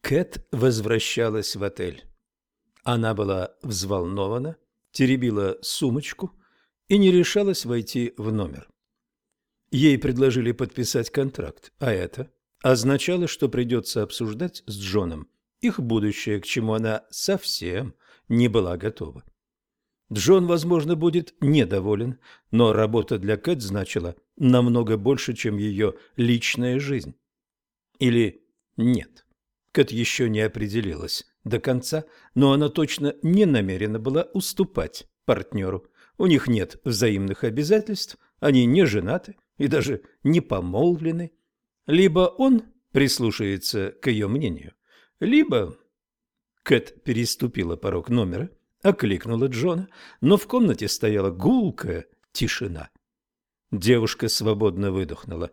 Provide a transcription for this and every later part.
Кэт возвращалась в отель. Она была взволнована, теребила сумочку и не решалась войти в номер. Ей предложили подписать контракт, а это означало, что придется обсуждать с Джоном их будущее, к чему она совсем не была готова. Джон, возможно, будет недоволен, но работа для Кэт значила намного больше, чем ее личная жизнь. Или нет. Кэт еще не определилась до конца, но она точно не намерена была уступать партнеру. У них нет взаимных обязательств, они не женаты и даже не помолвлены. Либо он прислушается к ее мнению, либо... Кэт переступила порог номера, окликнула Джона, но в комнате стояла гулкая тишина. Девушка свободно выдохнула.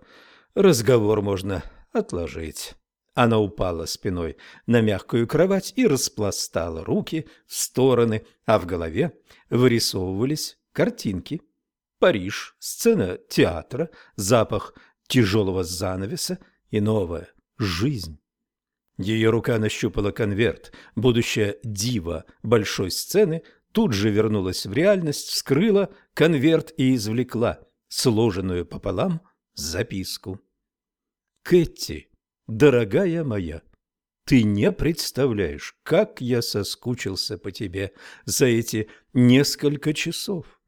Разговор можно отложить. Она упала спиной на мягкую кровать и распластала руки в стороны, а в голове вырисовывались картинки. Париж, сцена театра, запах тяжелого занавеса и новая жизнь. Ее рука нащупала конверт. Будущая дива большой сцены тут же вернулась в реальность, вскрыла конверт и извлекла сложенную пополам записку. «Кэти, дорогая моя, ты не представляешь, как я соскучился по тебе за эти несколько часов.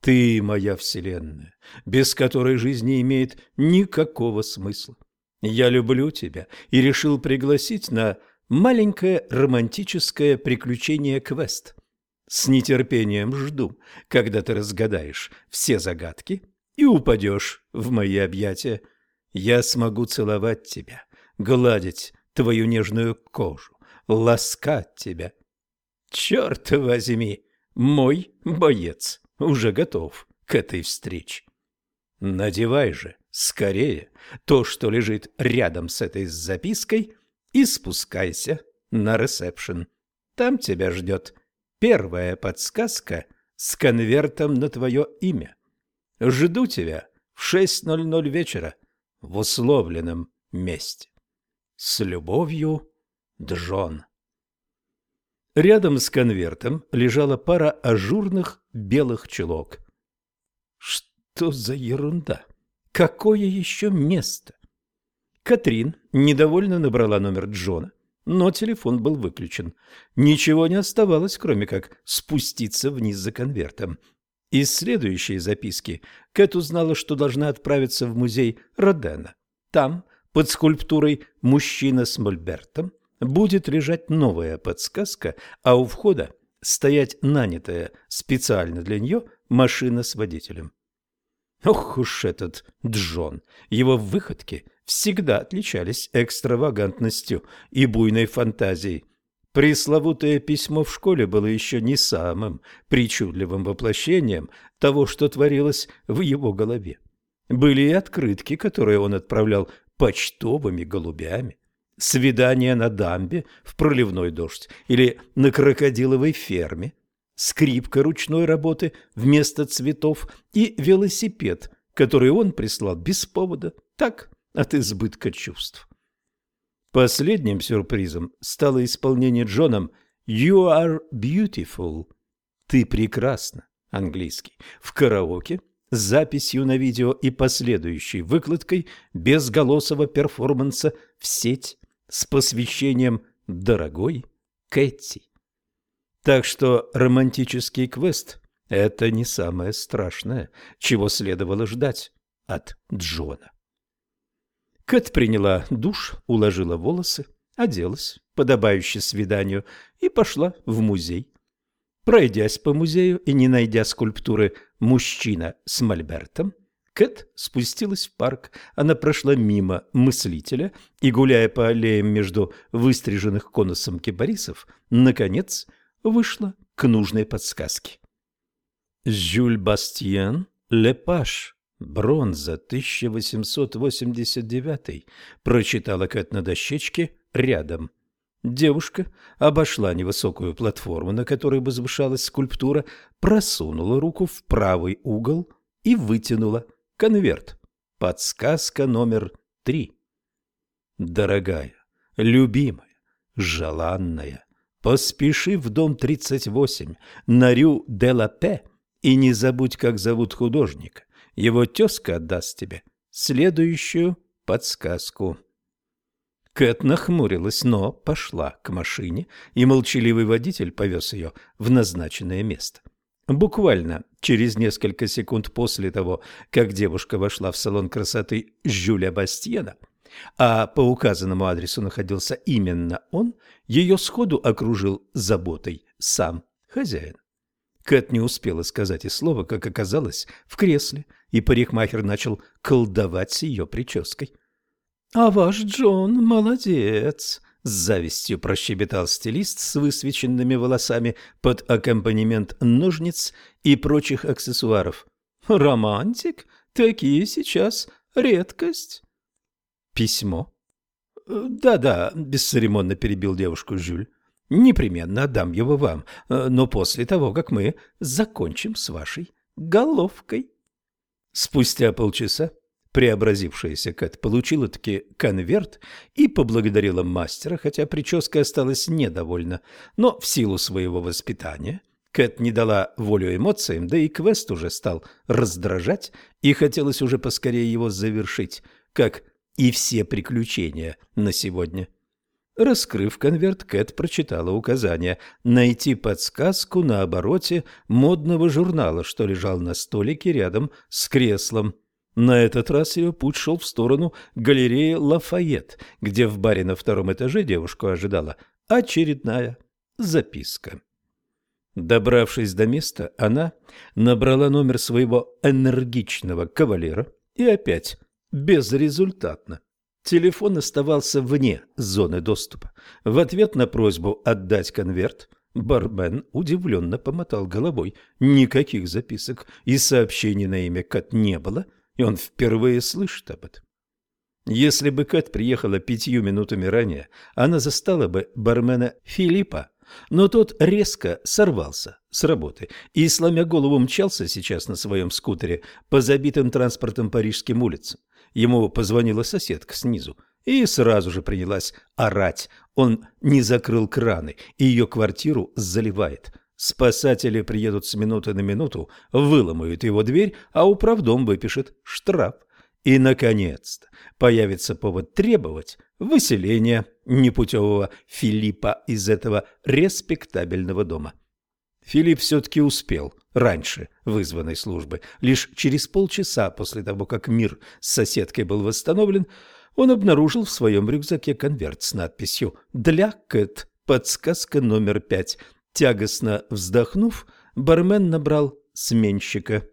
Ты моя вселенная, без которой жизнь не имеет никакого смысла. Я люблю тебя и решил пригласить на маленькое романтическое приключение квест. С нетерпением жду, когда ты разгадаешь все загадки и упадешь в мои объятия. Я смогу целовать тебя, гладить твою нежную кожу, ласкать тебя. Черт возьми, мой боец уже готов к этой встрече. Надевай же скорее то, что лежит рядом с этой запиской, и спускайся на ресепшн. Там тебя ждет первая подсказка с конвертом на твое имя. Жду тебя в 6.00 вечера в условленном месте. С любовью, Джон. Рядом с конвертом лежала пара ажурных белых чулок. Что за ерунда? Какое еще место? Катрин недовольно набрала номер Джона, но телефон был выключен. Ничего не оставалось, кроме как спуститься вниз за конвертом. Из следующей записки Кэт узнала, что должна отправиться в музей Родена. Там, под скульптурой «Мужчина с мольбертом», будет лежать новая подсказка, а у входа стоять нанятая специально для нее машина с водителем. Ох уж этот Джон! Его выходки всегда отличались экстравагантностью и буйной фантазией. Пресловутое письмо в школе было еще не самым причудливым воплощением того, что творилось в его голове. Были и открытки, которые он отправлял почтовыми голубями, свидания на дамбе в проливной дождь или на крокодиловой ферме, скрипка ручной работы вместо цветов и велосипед, который он прислал без повода, так, от избытка чувств. Последним сюрпризом стало исполнение Джоном «You are beautiful» – «Ты прекрасна» английский, в караоке с записью на видео и последующей выкладкой безголосого перформанса в сеть с посвящением «Дорогой Кэти». Так что романтический квест – это не самое страшное, чего следовало ждать от Джона. Кэт приняла душ, уложила волосы, оделась, подобающе свиданию, и пошла в музей. Пройдясь по музею и не найдя скульптуры «Мужчина с мольбертом», Кэт спустилась в парк. Она прошла мимо мыслителя и, гуляя по аллеям между выстриженных конусом кипарисов, наконец – вышла к нужной подсказке. Жюль Бастиен Лепаш. Бронза, 1889, прочитала Кэт на дощечке рядом. Девушка обошла невысокую платформу, на которой возвышалась скульптура, просунула руку в правый угол и вытянула конверт. Подсказка номер три. Дорогая, любимая, желанная, поспеши в дом 38 на Рю де ла Пе и не забудь, как зовут художника. Его тезка отдаст тебе следующую подсказку. Кэт нахмурилась, но пошла к машине, и молчаливый водитель повез ее в назначенное место. Буквально через несколько секунд после того, как девушка вошла в салон красоты Жюля Бастьена, а по указанному адресу находился именно он, ее сходу окружил заботой сам хозяин. Кэт не успела сказать и слова, как оказалось, в кресле, и парикмахер начал колдовать с ее прической. «А ваш Джон молодец!» — с завистью прощебетал стилист с высвеченными волосами под аккомпанемент ножниц и прочих аксессуаров. «Романтик? Такие сейчас редкость!» «Письмо?» «Да-да», — бесцеремонно перебил девушку Жюль. «Непременно отдам его вам, но после того, как мы закончим с вашей головкой». Спустя полчаса преобразившаяся Кэт получила-таки конверт и поблагодарила мастера, хотя прическа осталась недовольна. Но в силу своего воспитания Кэт не дала волю эмоциям, да и квест уже стал раздражать, и хотелось уже поскорее его завершить, как и все приключения на сегодня. Раскрыв конверт, Кэт прочитала указание найти подсказку на обороте модного журнала, что лежал на столике рядом с креслом. На этот раз ее путь шел в сторону галереи Лафайет, где в баре на втором этаже девушку ожидала очередная записка. Добравшись до места, она набрала номер своего энергичного кавалера и опять безрезультатно. Телефон оставался вне зоны доступа. В ответ на просьбу отдать конверт бармен удивленно помотал головой. Никаких записок и сообщений на имя Кат не было, и он впервые слышит об этом. Если бы Кэт приехала пятью минутами ранее, она застала бы бармена Филиппа, но тот резко сорвался с работы и, сломя голову, мчался сейчас на своем скутере по забитым транспортом парижским улицам. Ему позвонила соседка снизу и сразу же принялась орать. Он не закрыл краны, и ее квартиру заливает. Спасатели приедут с минуты на минуту, выломают его дверь, а управдом выпишет штраф. И, наконец-то, появится повод требовать выселения непутевого Филиппа из этого респектабельного дома. Филипп все-таки успел раньше вызванной службы. Лишь через полчаса после того, как мир с соседкой был восстановлен, он обнаружил в своем рюкзаке конверт с надписью «Для Кэт. Подсказка номер пять». Тягостно вздохнув, бармен набрал сменщика.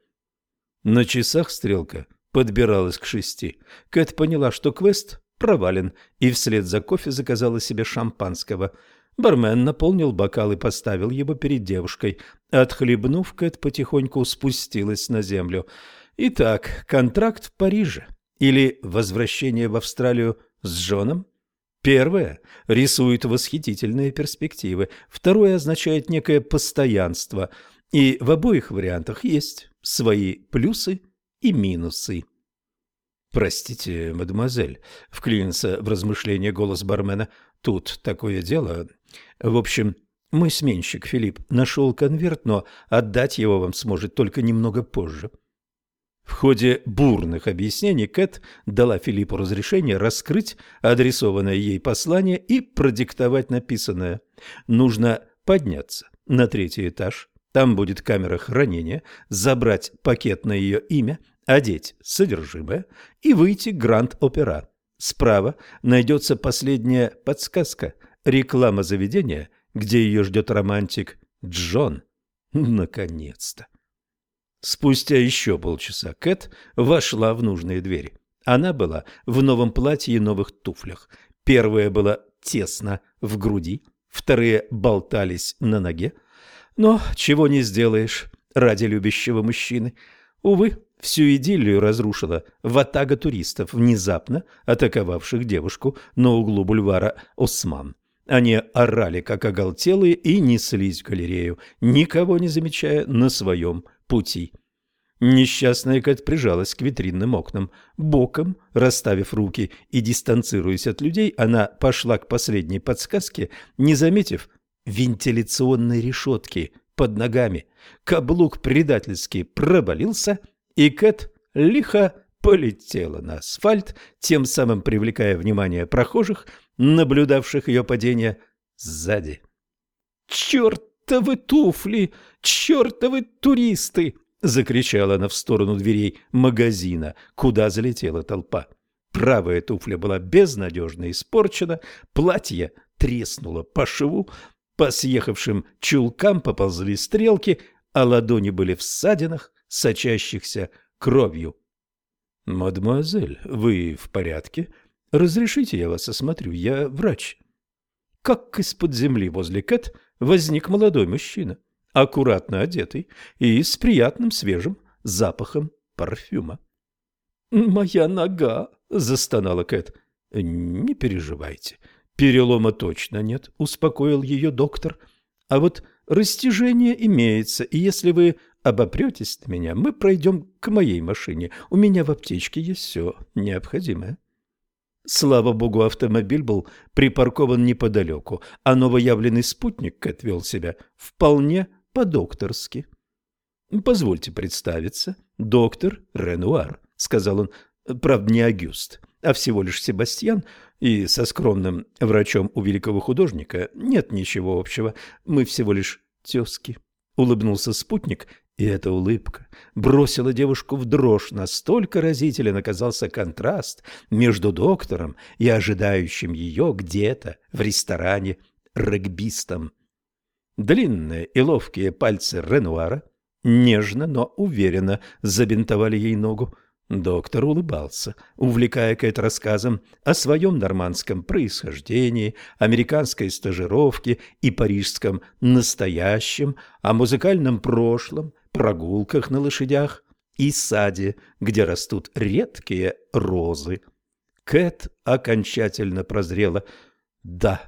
На часах стрелка подбиралась к шести. Кэт поняла, что квест провален, и вслед за кофе заказала себе шампанского – Бармен наполнил бокал и поставил его перед девушкой. Отхлебнув, Кэт потихоньку спустилась на землю. Итак, контракт в Париже или возвращение в Австралию с Джоном? Первое рисует восхитительные перспективы, второе означает некое постоянство, и в обоих вариантах есть свои плюсы и минусы. «Простите, мадемуазель», — вклинился в размышление голос бармена, — «тут такое дело. В общем, мой сменщик Филипп нашел конверт, но отдать его вам сможет только немного позже». В ходе бурных объяснений Кэт дала Филиппу разрешение раскрыть адресованное ей послание и продиктовать написанное. Нужно подняться на третий этаж, там будет камера хранения, забрать пакет на ее имя одеть содержимое и выйти Гранд-Опера. Справа найдется последняя подсказка – реклама заведения, где ее ждет романтик Джон. Наконец-то! Спустя еще полчаса Кэт вошла в нужные двери. Она была в новом платье и новых туфлях. Первая была тесно в груди, вторые болтались на ноге. Но чего не сделаешь ради любящего мужчины. Увы, Всю идиллию разрушила ватага туристов, внезапно атаковавших девушку на углу бульвара Осман. Они орали, как оголтелые, и неслись в галерею, никого не замечая на своем пути. Несчастная Кэт прижалась к витринным окнам. Боком, расставив руки и дистанцируясь от людей, она пошла к последней подсказке, не заметив вентиляционной решетки под ногами. Каблук предательски проболился, и Кэт лихо полетела на асфальт, тем самым привлекая внимание прохожих, наблюдавших ее падение сзади. «Чертовы туфли! Чертовы туристы!» — закричала она в сторону дверей магазина, куда залетела толпа. Правая туфля была безнадежно испорчена, платье треснуло по шву, по съехавшим чулкам поползли стрелки, а ладони были в ссадинах, сочащихся кровью. «Мадемуазель, вы в порядке? Разрешите, я вас осмотрю, я врач». Как из-под земли возле Кэт возник молодой мужчина, аккуратно одетый и с приятным свежим запахом парфюма. «Моя нога!» — застонала Кэт. «Не переживайте, Перелома точно нет, успокоил ее доктор. А вот растяжение имеется, и если вы обопретесь на меня, мы пройдем к моей машине. У меня в аптечке есть все необходимое. Слава богу, автомобиль был припаркован неподалеку, а новоявленный спутник отвел себя вполне по-докторски. «Позвольте представиться, доктор Ренуар», — сказал он, — «правда, не Агюст, а всего лишь Себастьян, и со скромным врачом у великого художника нет ничего общего. Мы всего лишь тезки. Улыбнулся спутник, и эта улыбка бросила девушку в дрожь. Настолько разителен оказался контраст между доктором и ожидающим ее где-то в ресторане регбистом. Длинные и ловкие пальцы Ренуара нежно, но уверенно забинтовали ей ногу. Доктор улыбался, увлекая Кэт рассказом о своем нормандском происхождении, американской стажировке и парижском настоящем, о музыкальном прошлом, прогулках на лошадях и саде, где растут редкие розы. Кэт окончательно прозрела. Да,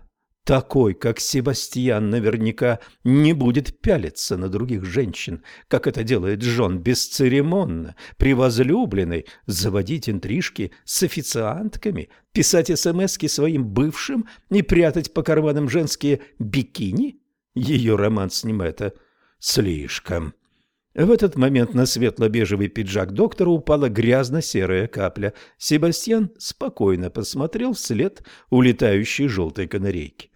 такой, как Себастьян, наверняка не будет пялиться на других женщин, как это делает Джон бесцеремонно, при возлюбленной, заводить интрижки с официантками, писать смски своим бывшим и прятать по карманам женские бикини? Ее роман с ним это слишком. В этот момент на светло-бежевый пиджак доктора упала грязно-серая капля. Себастьян спокойно посмотрел вслед улетающей желтой канарейки.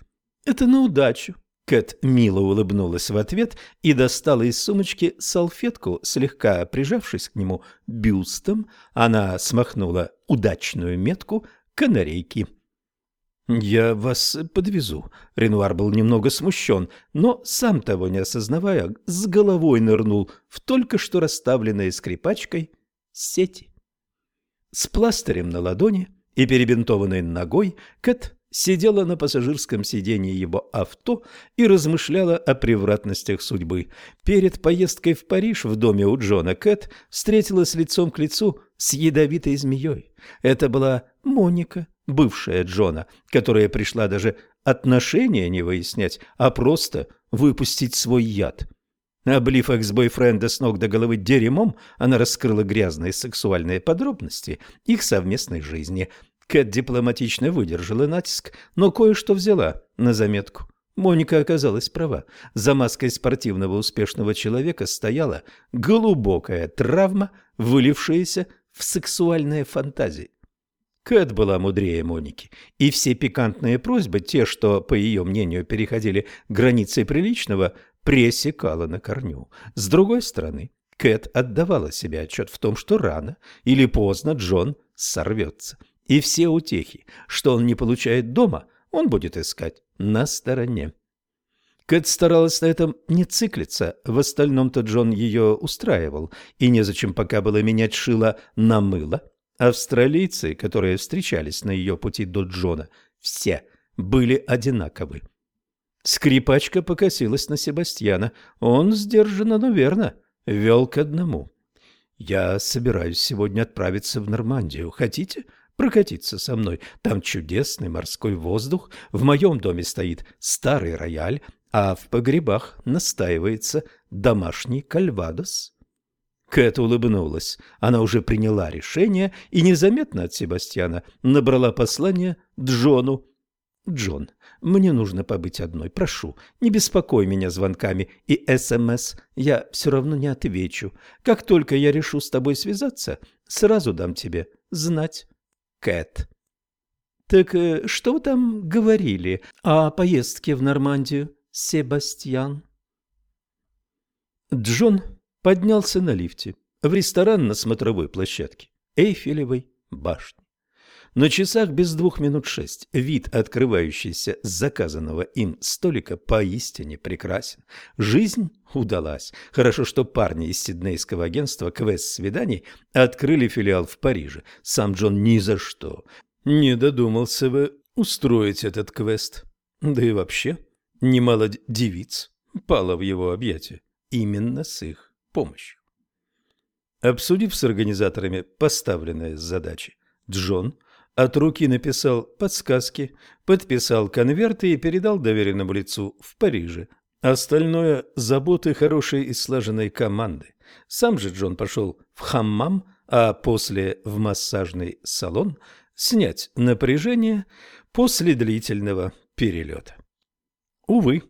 «Это на удачу». Кэт мило улыбнулась в ответ и достала из сумочки салфетку, слегка прижавшись к нему бюстом, она смахнула удачную метку канарейки. «Я вас подвезу». Ренуар был немного смущен, но, сам того не осознавая, с головой нырнул в только что расставленные скрипачкой сети. С пластырем на ладони и перебинтованной ногой Кэт сидела на пассажирском сиденье его авто и размышляла о превратностях судьбы. Перед поездкой в Париж в доме у Джона Кэт встретилась лицом к лицу с ядовитой змеей. Это была Моника, бывшая Джона, которая пришла даже отношения не выяснять, а просто выпустить свой яд. Облив экс-бойфренда с ног до головы дерьмом, она раскрыла грязные сексуальные подробности их совместной жизни. Кэт дипломатично выдержала натиск, но кое-что взяла на заметку. Моника оказалась права. За маской спортивного успешного человека стояла глубокая травма, вылившаяся в сексуальные фантазии. Кэт была мудрее Моники, и все пикантные просьбы, те, что, по ее мнению, переходили границы приличного, пресекала на корню. С другой стороны, Кэт отдавала себе отчет в том, что рано или поздно Джон сорвется – и все утехи, что он не получает дома, он будет искать на стороне. Кэт старалась на этом не циклиться, в остальном-то Джон ее устраивал, и незачем пока было менять шило на мыло. Австралийцы, которые встречались на ее пути до Джона, все были одинаковы. Скрипачка покосилась на Себастьяна. Он сдержанно, но верно, вел к одному. «Я собираюсь сегодня отправиться в Нормандию. Хотите?» Прокатиться со мной. Там чудесный морской воздух, в моем доме стоит старый рояль, а в погребах настаивается домашний кальвадос. Кэт улыбнулась. Она уже приняла решение и незаметно от Себастьяна набрала послание Джону. «Джон, мне нужно побыть одной. Прошу, не беспокой меня звонками и СМС. Я все равно не отвечу. Как только я решу с тобой связаться, сразу дам тебе знать. Кэт». «Так э, что вы там говорили о поездке в Нормандию, Себастьян?» Джон поднялся на лифте в ресторан на смотровой площадке Эйфелевой башни. На часах без двух минут шесть вид, открывающийся с заказанного им столика, поистине прекрасен. Жизнь удалась. Хорошо, что парни из сиднейского агентства «Квест свиданий» открыли филиал в Париже. Сам Джон ни за что не додумался бы устроить этот квест. Да и вообще, немало девиц пало в его объятия именно с их помощью. Обсудив с организаторами поставленные задачи, Джон от руки написал подсказки, подписал конверты и передал доверенному лицу в Париже. Остальное – заботы хорошей и слаженной команды. Сам же Джон пошел в хаммам, а после в массажный салон снять напряжение после длительного перелета. Увы,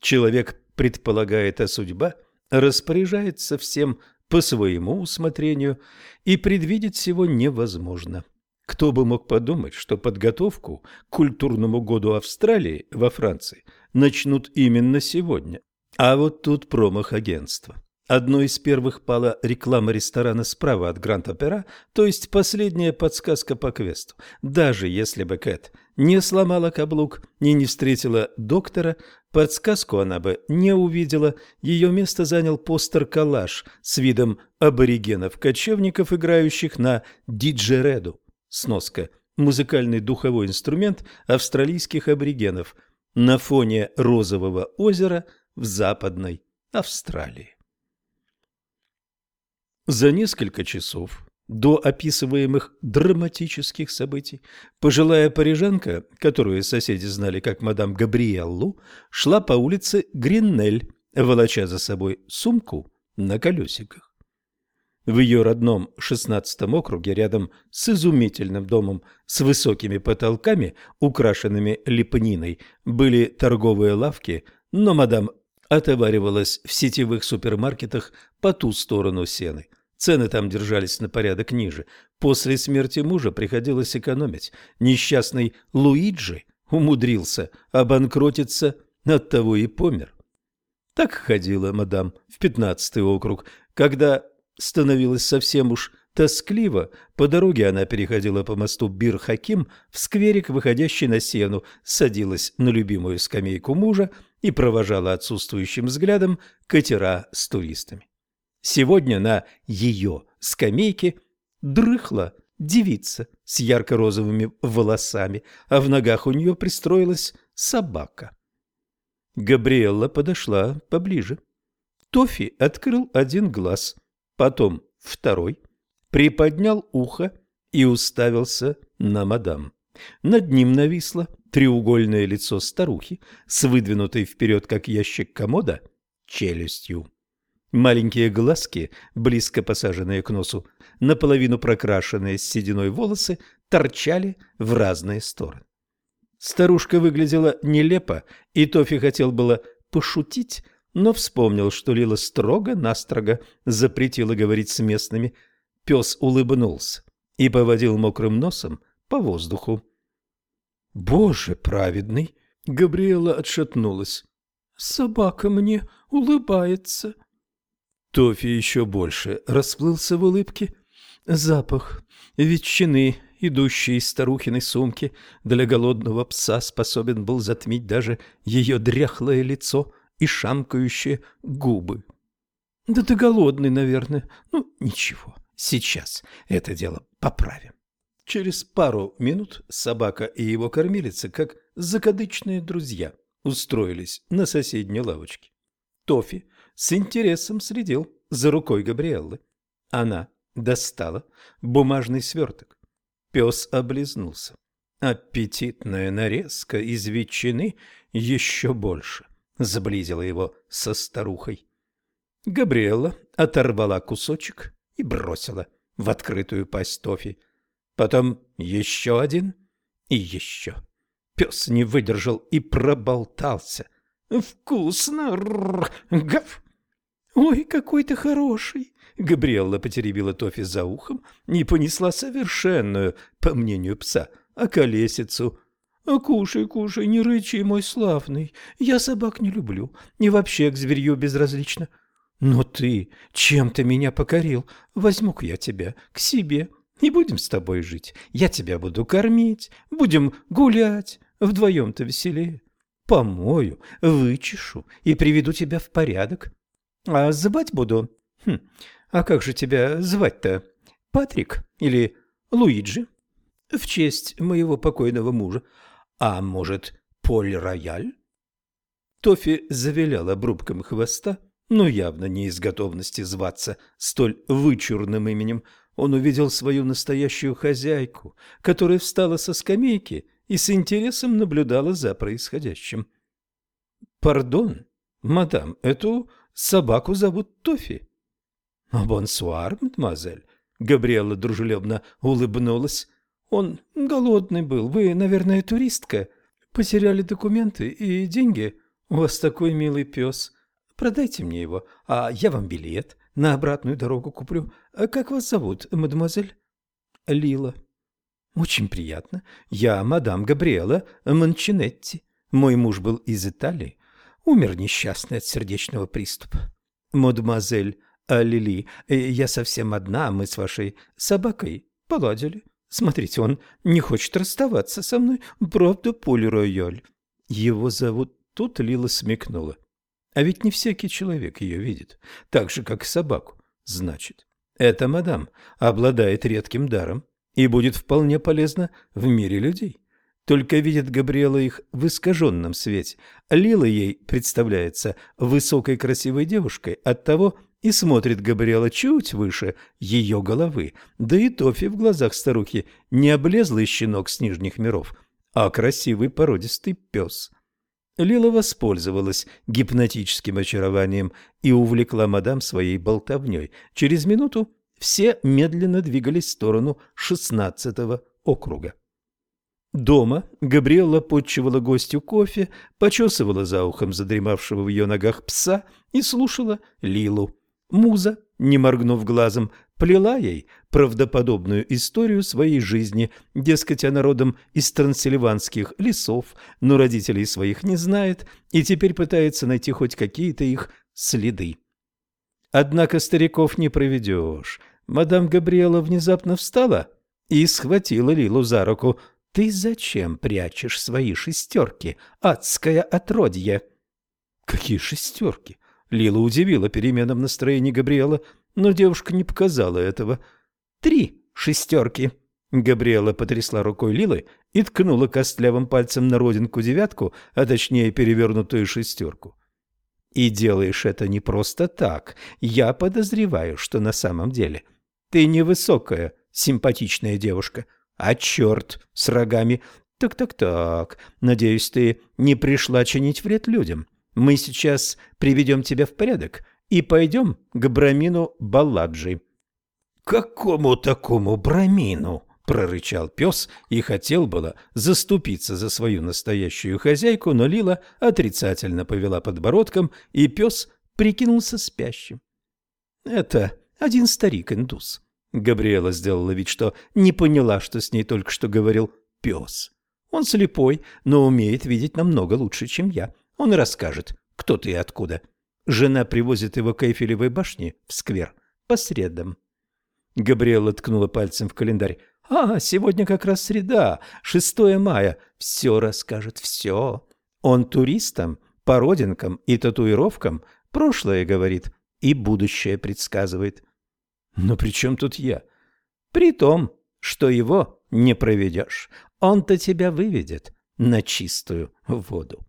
человек предполагает, а судьба распоряжается всем по своему усмотрению, и предвидеть всего невозможно. Кто бы мог подумать, что подготовку к культурному году Австралии во Франции начнут именно сегодня. А вот тут промах агентства. Одной из первых пала реклама ресторана справа от Гранд-Опера, то есть последняя подсказка по квесту. Даже если бы Кэт не сломала каблук и не встретила доктора, подсказку она бы не увидела. Ее место занял постер-коллаж с видом аборигенов-кочевников, играющих на диджереду. Сноска. Музыкальный духовой инструмент австралийских аборигенов на фоне розового озера в Западной Австралии. За несколько часов до описываемых драматических событий пожилая парижанка, которую соседи знали как мадам Габриэллу, шла по улице Гриннель, волоча за собой сумку на колесиках. В ее родном шестнадцатом округе, рядом с изумительным домом с высокими потолками, украшенными лепниной, были торговые лавки, но мадам отоваривалась в сетевых супермаркетах по ту сторону сены. Цены там держались на порядок ниже. После смерти мужа приходилось экономить. Несчастный Луиджи умудрился обанкротиться, оттого и помер. Так ходила мадам в пятнадцатый округ. Когда становилось совсем уж тоскливо, по дороге она переходила по мосту Бир-Хаким в скверик, выходящий на сену, садилась на любимую скамейку мужа и провожала отсутствующим взглядом катера с туристами. Сегодня на ее скамейке дрыхла девица с ярко-розовыми волосами, а в ногах у нее пристроилась собака. Габриэлла подошла поближе. Тофи открыл один глаз, потом второй, приподнял ухо и уставился на мадам. Над ним нависло треугольное лицо старухи с выдвинутой вперед, как ящик комода, челюстью. Маленькие глазки, близко посаженные к носу, наполовину прокрашенные сединой волосы, торчали в разные стороны. Старушка выглядела нелепо, и Тофи хотел было пошутить, но вспомнил, что Лила строго-настрого запретила говорить с местными. Пес улыбнулся и поводил мокрым носом по воздуху. «Боже праведный!» — Габриэла отшатнулась. «Собака мне улыбается!» Тофи еще больше расплылся в улыбке. Запах ветчины, идущий из старухиной сумки, для голодного пса способен был затмить даже ее дряхлое лицо и шамкающие губы. «Да ты голодный, наверное. Ну, ничего, сейчас это дело поправим». Через пару минут собака и его кормилица, как закадычные друзья, устроились на соседней лавочке. Тофи с интересом следил за рукой Габриэллы. Она достала бумажный сверток. Пес облизнулся. Аппетитная нарезка из ветчины еще больше сблизила его со старухой. Габриэла оторвала кусочек и бросила в открытую пасть Тофи. Потом еще один и еще. Пес не выдержал и проболтался. «Вкусно! Гав!» «Ой, какой ты хороший!» Габриэлла потеребила Тофи за ухом и понесла совершенную, по мнению пса, околесицу. «Кушай, кушай, не рычи, мой славный. Я собак не люблю и вообще к зверью безразлично. Но ты чем-то меня покорил. Возьму-ка я тебя к себе и будем с тобой жить. Я тебя буду кормить, будем гулять, вдвоем-то веселее. Помою, вычешу и приведу тебя в порядок. А звать буду... Хм, а как же тебя звать-то? Патрик или Луиджи? В честь моего покойного мужа. А может, Поль Рояль? Тофи завилял обрубком хвоста, но явно не из готовности зваться столь вычурным именем. Он увидел свою настоящую хозяйку, которая встала со скамейки и с интересом наблюдала за происходящим. «Пардон, мадам, эту собаку зовут Тофи». «Бонсуар, мадемуазель», — Габриэла дружелюбно улыбнулась. «Он голодный был. Вы, наверное, туристка. Потеряли документы и деньги. У вас такой милый пес. Продайте мне его, а я вам билет на обратную дорогу куплю. А как вас зовут, мадемуазель? Лила. Очень приятно. Я мадам Габриэла Манчинетти. Мой муж был из Италии. Умер несчастный от сердечного приступа. Мадемуазель а Лили, я совсем одна, мы с вашей собакой поладили. Смотрите, он не хочет расставаться со мной. Правда, Поль Рояль. Его зовут... Тут Лила смекнула. А ведь не всякий человек ее видит, так же, как и собаку. Значит, эта мадам обладает редким даром и будет вполне полезна в мире людей. Только видит Габриэла их в искаженном свете. Лила ей представляется высокой красивой девушкой, оттого и смотрит Габриэла чуть выше ее головы. Да и Тофи в глазах старухи не облезлый щенок с нижних миров, а красивый породистый пес. Лила воспользовалась гипнотическим очарованием и увлекла мадам своей болтовней. Через минуту все медленно двигались в сторону шестнадцатого округа. Дома Габриэла подчивала гостю кофе, почесывала за ухом задремавшего в ее ногах пса и слушала Лилу. Муза, не моргнув глазом, плела ей правдоподобную историю своей жизни, дескать, она родом из трансильванских лесов, но родителей своих не знает и теперь пытается найти хоть какие-то их следы. Однако стариков не проведешь. Мадам Габриэла внезапно встала и схватила Лилу за руку. «Ты зачем прячешь свои шестерки, адское отродье?» «Какие шестерки?» Лила удивила переменам настроения Габриэла, но девушка не показала этого. «Три шестерки!» Габриэла потрясла рукой Лилы и ткнула костлявым пальцем на родинку девятку, а точнее перевернутую шестерку. «И делаешь это не просто так. Я подозреваю, что на самом деле ты невысокая, симпатичная девушка, а черт с рогами. Так-так-так, надеюсь, ты не пришла чинить вред людям». Мы сейчас приведем тебя в порядок и пойдем к Брамину Балладжи». «Какому такому Брамину?» — прорычал пес и хотел было заступиться за свою настоящую хозяйку, но Лила отрицательно повела подбородком, и пес прикинулся спящим. «Это один старик-индус». Габриэла сделала вид, что не поняла, что с ней только что говорил пес. «Он слепой, но умеет видеть намного лучше, чем я. Он расскажет, кто ты и откуда. Жена привозит его к Эйфелевой башне в сквер по средам. Габриэла ткнула пальцем в календарь. «А, сегодня как раз среда, 6 мая. Все расскажет, все. Он туристам, по родинкам и татуировкам прошлое говорит и будущее предсказывает». «Но при чем тут я?» «При том, что его не проведешь. Он-то тебя выведет на чистую воду».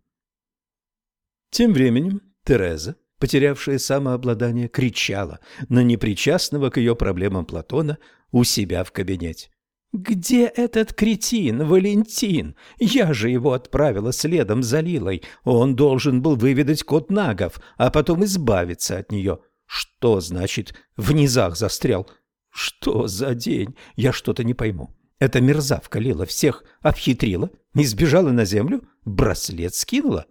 Тем временем Тереза, потерявшая самообладание, кричала на непричастного к ее проблемам Платона у себя в кабинете. «Где этот кретин, Валентин? Я же его отправила следом за Лилой. Он должен был выведать код нагов, а потом избавиться от нее. Что значит «в низах застрял»? Что за день? Я что-то не пойму. Эта мерзавка Лила всех обхитрила, не сбежала на землю, браслет скинула.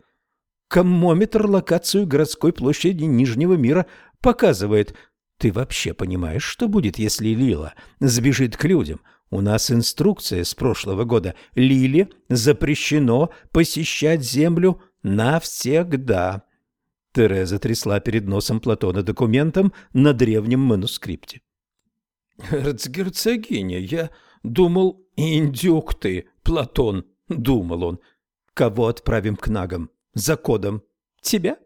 Коммометр локацию городской площади Нижнего мира показывает. Ты вообще понимаешь, что будет, если Лила сбежит к людям? У нас инструкция с прошлого года. Лиле запрещено посещать землю навсегда. Тереза трясла перед носом Платона документом на древнем манускрипте. «Эрцгерцогиня, я думал, индюк ты, Платон», — думал он. «Кого отправим к нагам? За кодом? Тебя?»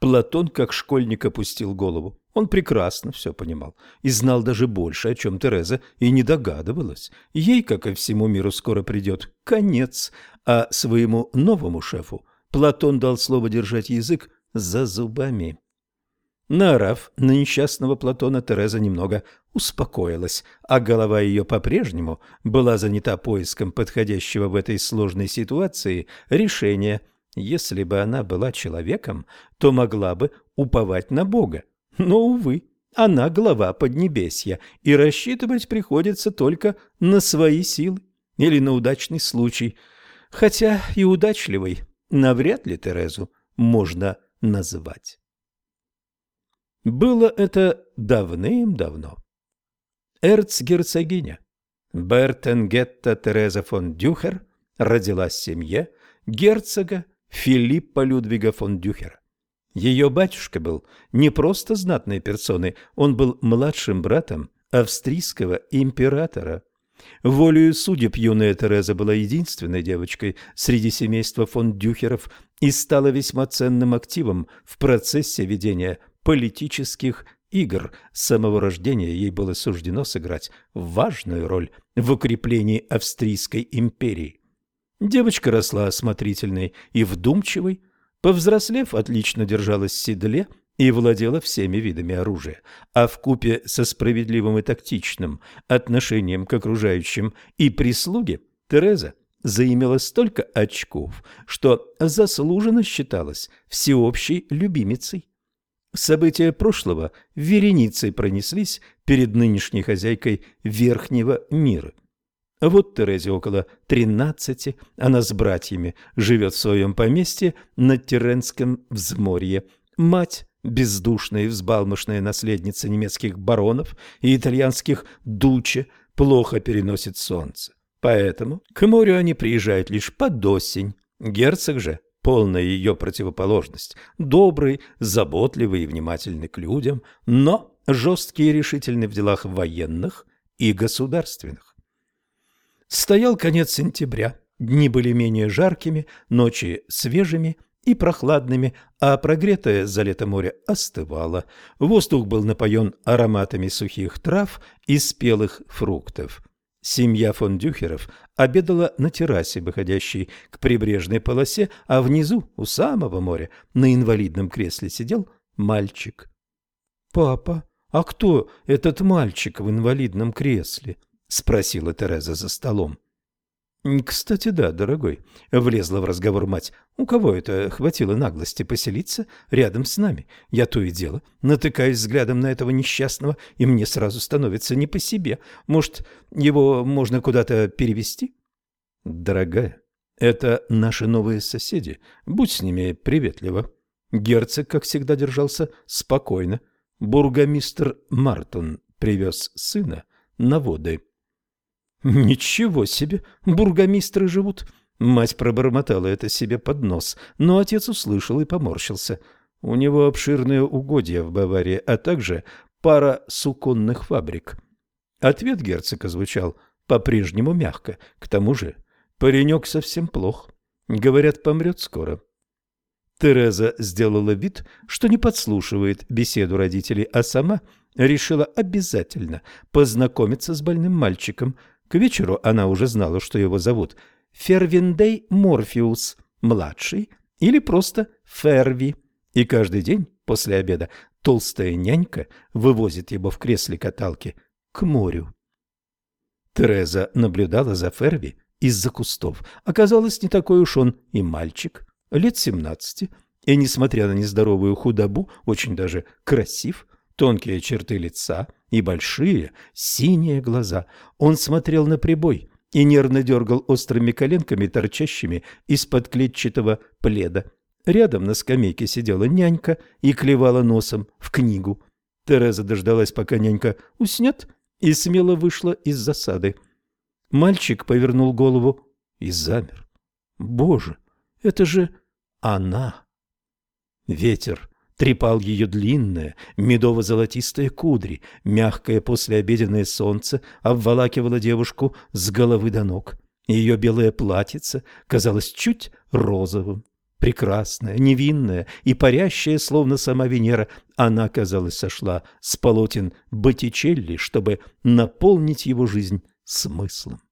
Платон, как школьник, опустил голову. Он прекрасно все понимал и знал даже больше, о чем Тереза и не догадывалась. Ей, как и всему миру, скоро придет конец, а своему новому шефу Платон дал слово держать язык за зубами. Наорав на несчастного Платона, Тереза немного успокоилась, а голова ее по-прежнему была занята поиском подходящего в этой сложной ситуации решения. Если бы она была человеком, то могла бы уповать на Бога. Но, увы, она глава Поднебесья, и рассчитывать приходится только на свои силы или на удачный случай. Хотя и удачливой навряд ли Терезу можно называть. Было это давным-давно. Эрцгерцогиня Бертенгетта Тереза фон Дюхер родилась в семье герцога Филиппа Людвига фон Дюхера. Ее батюшка был не просто знатной персоной, он был младшим братом австрийского императора. Волею судеб юная Тереза была единственной девочкой среди семейства фон Дюхеров и стала весьма ценным активом в процессе ведения политических игр. С самого рождения ей было суждено сыграть важную роль в укреплении Австрийской империи. Девочка росла осмотрительной и вдумчивой, повзрослев, отлично держалась в седле – и владела всеми видами оружия, а в купе со справедливым и тактичным отношением к окружающим и прислуге Тереза заимела столько очков, что заслуженно считалась всеобщей любимицей. События прошлого вереницей пронеслись перед нынешней хозяйкой верхнего мира. Вот Терезе около тринадцати, она с братьями живет в своем поместье на Теренском взморье. Мать бездушная и взбалмошная наследница немецких баронов и итальянских дуче, плохо переносит солнце. Поэтому к морю они приезжают лишь под осень. Герцог же – полная ее противоположность, добрый, заботливый и внимательный к людям, но жесткий и решительный в делах военных и государственных. Стоял конец сентября, дни были менее жаркими, ночи свежими – и прохладными, а прогретое за лето море остывало. Воздух был напоен ароматами сухих трав и спелых фруктов. Семья фон Дюхеров обедала на террасе, выходящей к прибрежной полосе, а внизу, у самого моря, на инвалидном кресле сидел мальчик. «Папа, а кто этот мальчик в инвалидном кресле?» — спросила Тереза за столом. «Кстати, да, дорогой», — влезла в разговор мать. «У кого это хватило наглости поселиться рядом с нами? Я то и дело натыкаюсь взглядом на этого несчастного, и мне сразу становится не по себе. Может, его можно куда-то перевести? «Дорогая, это наши новые соседи. Будь с ними приветлива». Герцог, как всегда, держался спокойно. Бургомистр Мартон привез сына на воды. «Ничего себе! Бургомистры живут!» Мать пробормотала это себе под нос, но отец услышал и поморщился. У него обширные угодья в Баварии, а также пара суконных фабрик. Ответ герцога звучал по-прежнему мягко. К тому же паренек совсем плох. Говорят, помрет скоро. Тереза сделала вид, что не подслушивает беседу родителей, а сама решила обязательно познакомиться с больным мальчиком – к вечеру она уже знала, что его зовут Фервиндей Морфеус, младший или просто Ферви. И каждый день после обеда толстая нянька вывозит его в кресле каталки к морю. Тереза наблюдала за Ферви из-за кустов. Оказалось, не такой уж он и мальчик, лет семнадцати, и, несмотря на нездоровую худобу, очень даже красив, тонкие черты лица и большие синие глаза. Он смотрел на прибой и нервно дергал острыми коленками, торчащими из-под клетчатого пледа. Рядом на скамейке сидела нянька и клевала носом в книгу. Тереза дождалась, пока нянька уснет, и смело вышла из засады. Мальчик повернул голову и замер. Боже, это же она! Ветер трепал ее длинные, медово-золотистые кудри, мягкое послеобеденное солнце обволакивало девушку с головы до ног. Ее белое платьице казалось чуть розовым. Прекрасная, невинная и парящая, словно сама Венера, она, казалось, сошла с полотен Боттичелли, чтобы наполнить его жизнь смыслом.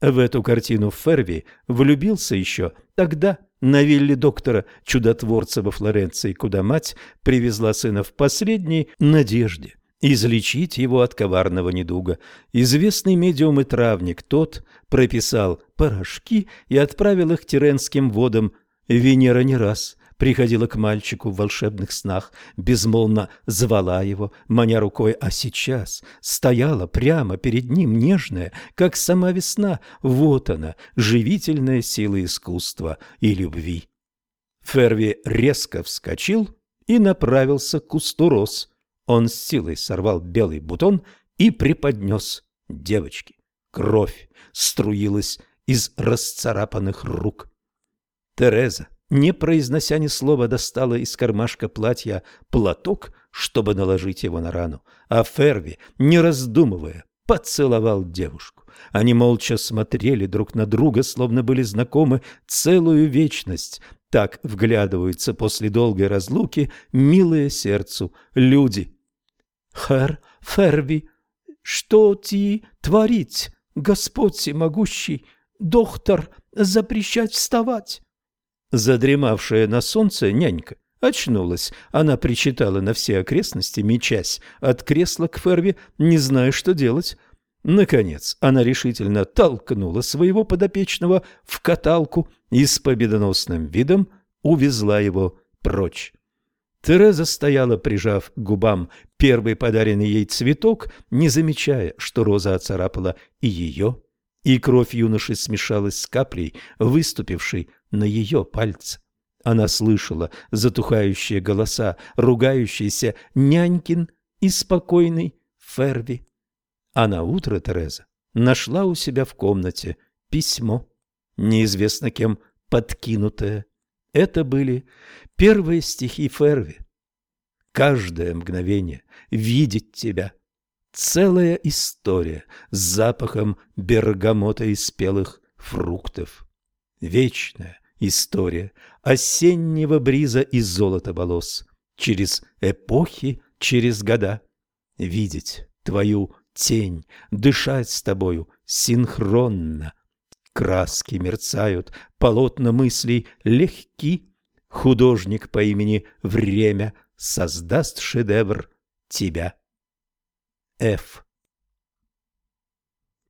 В эту картину Ферви влюбился еще тогда, на вилле доктора чудотворца во Флоренции, куда мать привезла сына в последней надежде излечить его от коварного недуга. Известный медиум и травник тот прописал порошки и отправил их Тиренским водам. Венера не раз приходила к мальчику в волшебных снах, безмолвно звала его, маня рукой, а сейчас стояла прямо перед ним нежная, как сама весна. Вот она, живительная сила искусства и любви. Ферви резко вскочил и направился к кусту роз. Он с силой сорвал белый бутон и преподнес девочке. Кровь струилась из расцарапанных рук. Тереза не произнося ни слова, достала из кармашка платья платок, чтобы наложить его на рану, а Ферви, не раздумывая, поцеловал девушку. Они молча смотрели друг на друга, словно были знакомы целую вечность. Так вглядываются после долгой разлуки милые сердцу люди. «Хэр Ферви, что ты творить, Господь всемогущий, доктор, запрещать вставать?» Задремавшая на солнце нянька очнулась. Она причитала на все окрестности, мечась от кресла к Ферви, не зная, что делать. Наконец она решительно толкнула своего подопечного в каталку и с победоносным видом увезла его прочь. Тереза стояла, прижав к губам первый подаренный ей цветок, не замечая, что роза оцарапала и ее, и кровь юноши смешалась с каплей, выступившей на ее пальце. Она слышала затухающие голоса, ругающийся нянькин и спокойный Ферви. А на утро Тереза нашла у себя в комнате письмо, неизвестно кем подкинутое. Это были первые стихи Ферви. «Каждое мгновение видеть тебя. Целая история с запахом бергамота и спелых фруктов. Вечная, история осеннего бриза и золота волос, через эпохи, через года. Видеть твою тень, дышать с тобою синхронно. Краски мерцают, полотна мыслей легки. Художник по имени Время создаст шедевр тебя. Ф.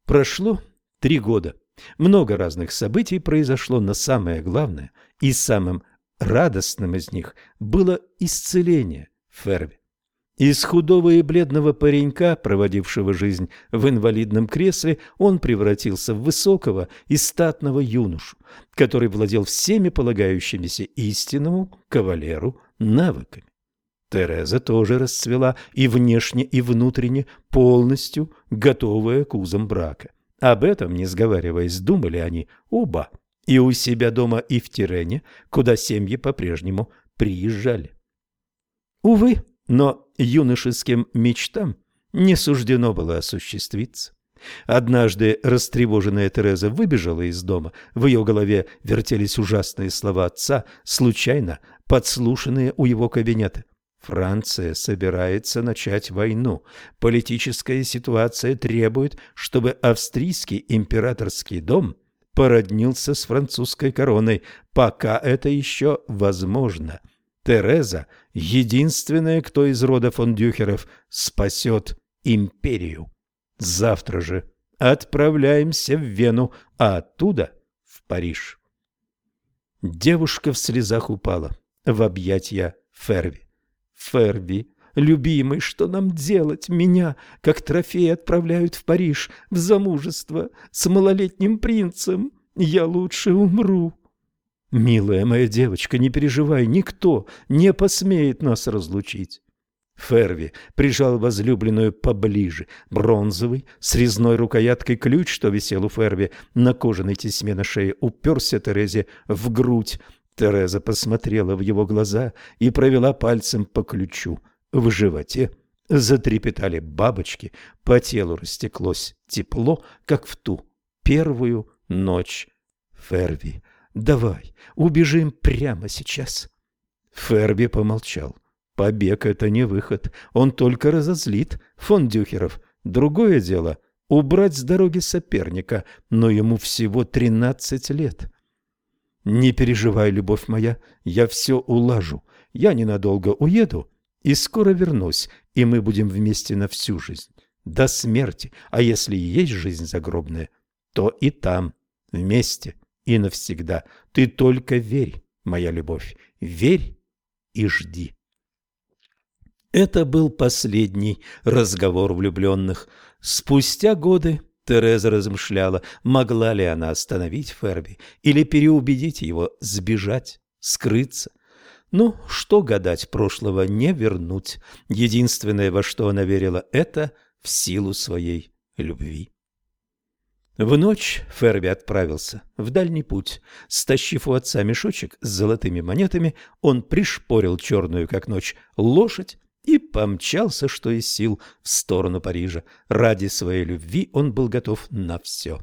Прошло три года. Много разных событий произошло, но самое главное и самым радостным из них было исцеление Ферви. Из худого и бледного паренька, проводившего жизнь в инвалидном кресле, он превратился в высокого и статного юношу, который владел всеми полагающимися истинному кавалеру навыками. Тереза тоже расцвела и внешне, и внутренне, полностью готовая к узам брака. Об этом, не сговариваясь, думали они оба, и у себя дома, и в Тирене, куда семьи по-прежнему приезжали. Увы, но юношеским мечтам не суждено было осуществиться. Однажды растревоженная Тереза выбежала из дома, в ее голове вертелись ужасные слова отца, случайно подслушанные у его кабинета. Франция собирается начать войну. Политическая ситуация требует, чтобы австрийский императорский дом породнился с французской короной, пока это еще возможно. Тереза – единственная, кто из рода фон Дюхеров спасет империю. Завтра же отправляемся в Вену, а оттуда в Париж. Девушка в слезах упала в объятья Ферви. «Ферви, любимый, что нам делать? Меня, как трофей, отправляют в Париж в замужество с малолетним принцем. Я лучше умру». «Милая моя девочка, не переживай, никто не посмеет нас разлучить». Ферви прижал возлюбленную поближе. Бронзовый, с резной рукояткой ключ, что висел у Ферви на кожаной тесьме на шее, уперся Терезе в грудь. Тереза посмотрела в его глаза и провела пальцем по ключу. В животе затрепетали бабочки, по телу растеклось тепло, как в ту первую ночь. Ферви, давай, убежим прямо сейчас. Ферби помолчал. Побег — это не выход, он только разозлит фон Дюхеров. Другое дело — убрать с дороги соперника, но ему всего тринадцать лет. Не переживай, любовь моя, я все улажу. Я ненадолго уеду и скоро вернусь, и мы будем вместе на всю жизнь, до смерти. А если и есть жизнь загробная, то и там, вместе и навсегда. Ты только верь, моя любовь, верь и жди. Это был последний разговор влюбленных. Спустя годы Тереза размышляла, могла ли она остановить Ферби или переубедить его сбежать, скрыться. Ну, что гадать, прошлого не вернуть. Единственное, во что она верила, это в силу своей любви. В ночь Ферби отправился в дальний путь. Стащив у отца мешочек с золотыми монетами, он пришпорил черную, как ночь, лошадь и помчался, что из сил, в сторону Парижа. Ради своей любви он был готов на все.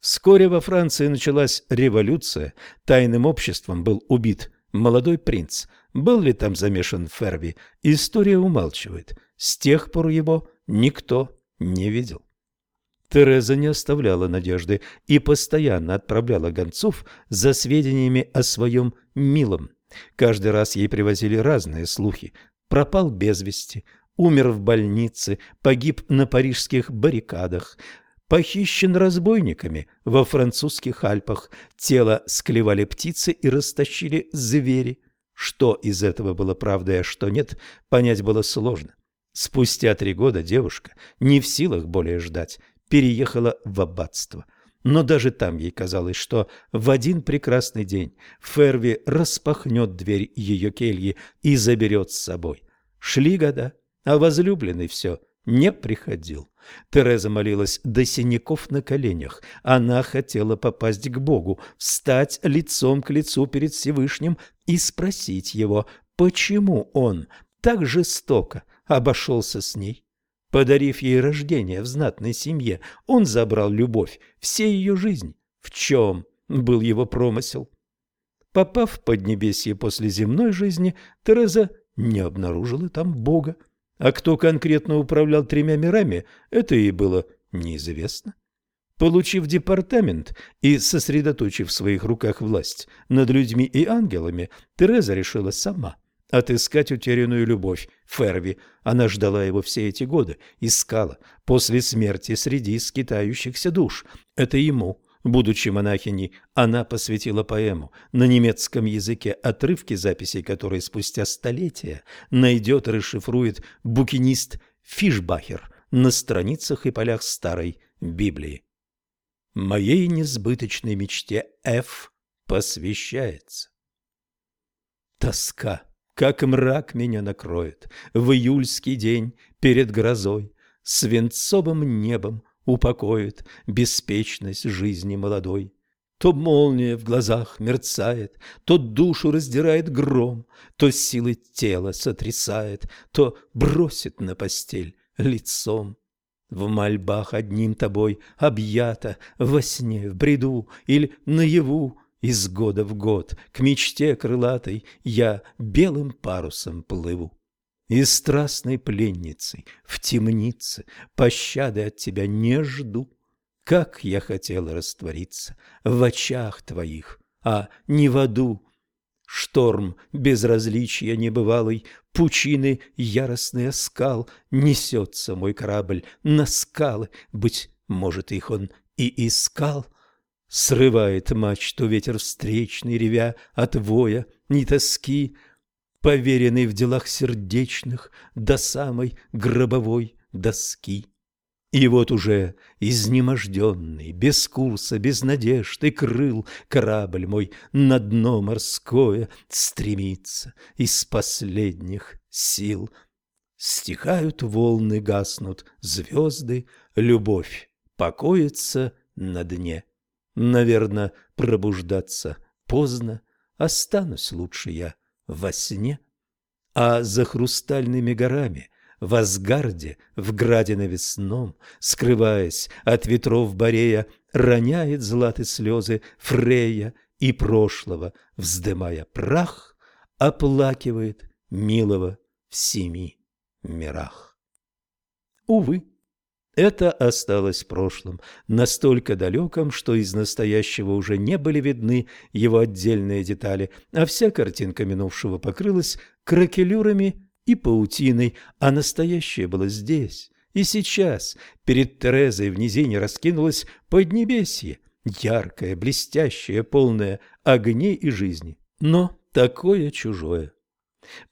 Вскоре во Франции началась революция. Тайным обществом был убит молодой принц. Был ли там замешан Ферви, история умалчивает. С тех пор его никто не видел. Тереза не оставляла надежды и постоянно отправляла гонцов за сведениями о своем милом. Каждый раз ей привозили разные слухи. Пропал без вести, умер в больнице, погиб на парижских баррикадах, похищен разбойниками во французских Альпах, тело склевали птицы и растащили звери. Что из этого было правдой, а что нет, понять было сложно. Спустя три года девушка, не в силах более ждать, переехала в аббатство. Но даже там ей казалось, что в один прекрасный день Ферви распахнет дверь ее кельи и заберет с собой. Шли года, а возлюбленный все не приходил. Тереза молилась до синяков на коленях. Она хотела попасть к Богу, встать лицом к лицу перед Всевышним и спросить его, почему он так жестоко обошелся с ней. Подарив ей рождение в знатной семье, он забрал любовь, всей ее жизнь. В чем был его промысел? Попав в Поднебесье после земной жизни, Тереза не обнаружила там Бога. А кто конкретно управлял тремя мирами, это ей было неизвестно. Получив департамент и сосредоточив в своих руках власть над людьми и ангелами, Тереза решила сама отыскать утерянную любовь Ферви. Она ждала его все эти годы, искала после смерти среди скитающихся душ. Это ему, будучи монахиней, она посвятила поэму на немецком языке, отрывки записей которой спустя столетия найдет и расшифрует букинист Фишбахер на страницах и полях старой Библии. Моей несбыточной мечте Ф посвящается. Тоска как мрак меня накроет в июльский день перед грозой, свинцовым небом упокоит беспечность жизни молодой. То молния в глазах мерцает, то душу раздирает гром, то силы тела сотрясает, то бросит на постель лицом. В мольбах одним тобой объята, во сне, в бреду или наяву, из года в год к мечте крылатой я белым парусом плыву. И страстной пленницей в темнице пощады от тебя не жду. Как я хотел раствориться в очах твоих, а не в аду. Шторм безразличия небывалый, пучины яростный оскал, несется мой корабль на скалы, быть может, их он и искал — Срывает мачту ветер встречный, ревя от воя, ни тоски, Поверенный в делах сердечных до самой гробовой доски. И вот уже изнеможденный, без курса, без надежд и крыл, Корабль мой на дно морское стремится из последних сил. Стихают волны, гаснут звезды, любовь покоится на дне. Наверно, пробуждаться поздно, останусь лучше я во сне. А за хрустальными горами в Асгарде, в граде навесном, скрываясь от ветров Борея, роняет златы слезы Фрея и прошлого, вздымая прах, оплакивает милого в семи мирах. Увы, это осталось в прошлом, настолько далеком, что из настоящего уже не были видны его отдельные детали, а вся картинка минувшего покрылась кракелюрами и паутиной, а настоящее было здесь и сейчас. Перед Терезой в низине раскинулось поднебесье, яркое, блестящее, полное огней и жизни, но такое чужое.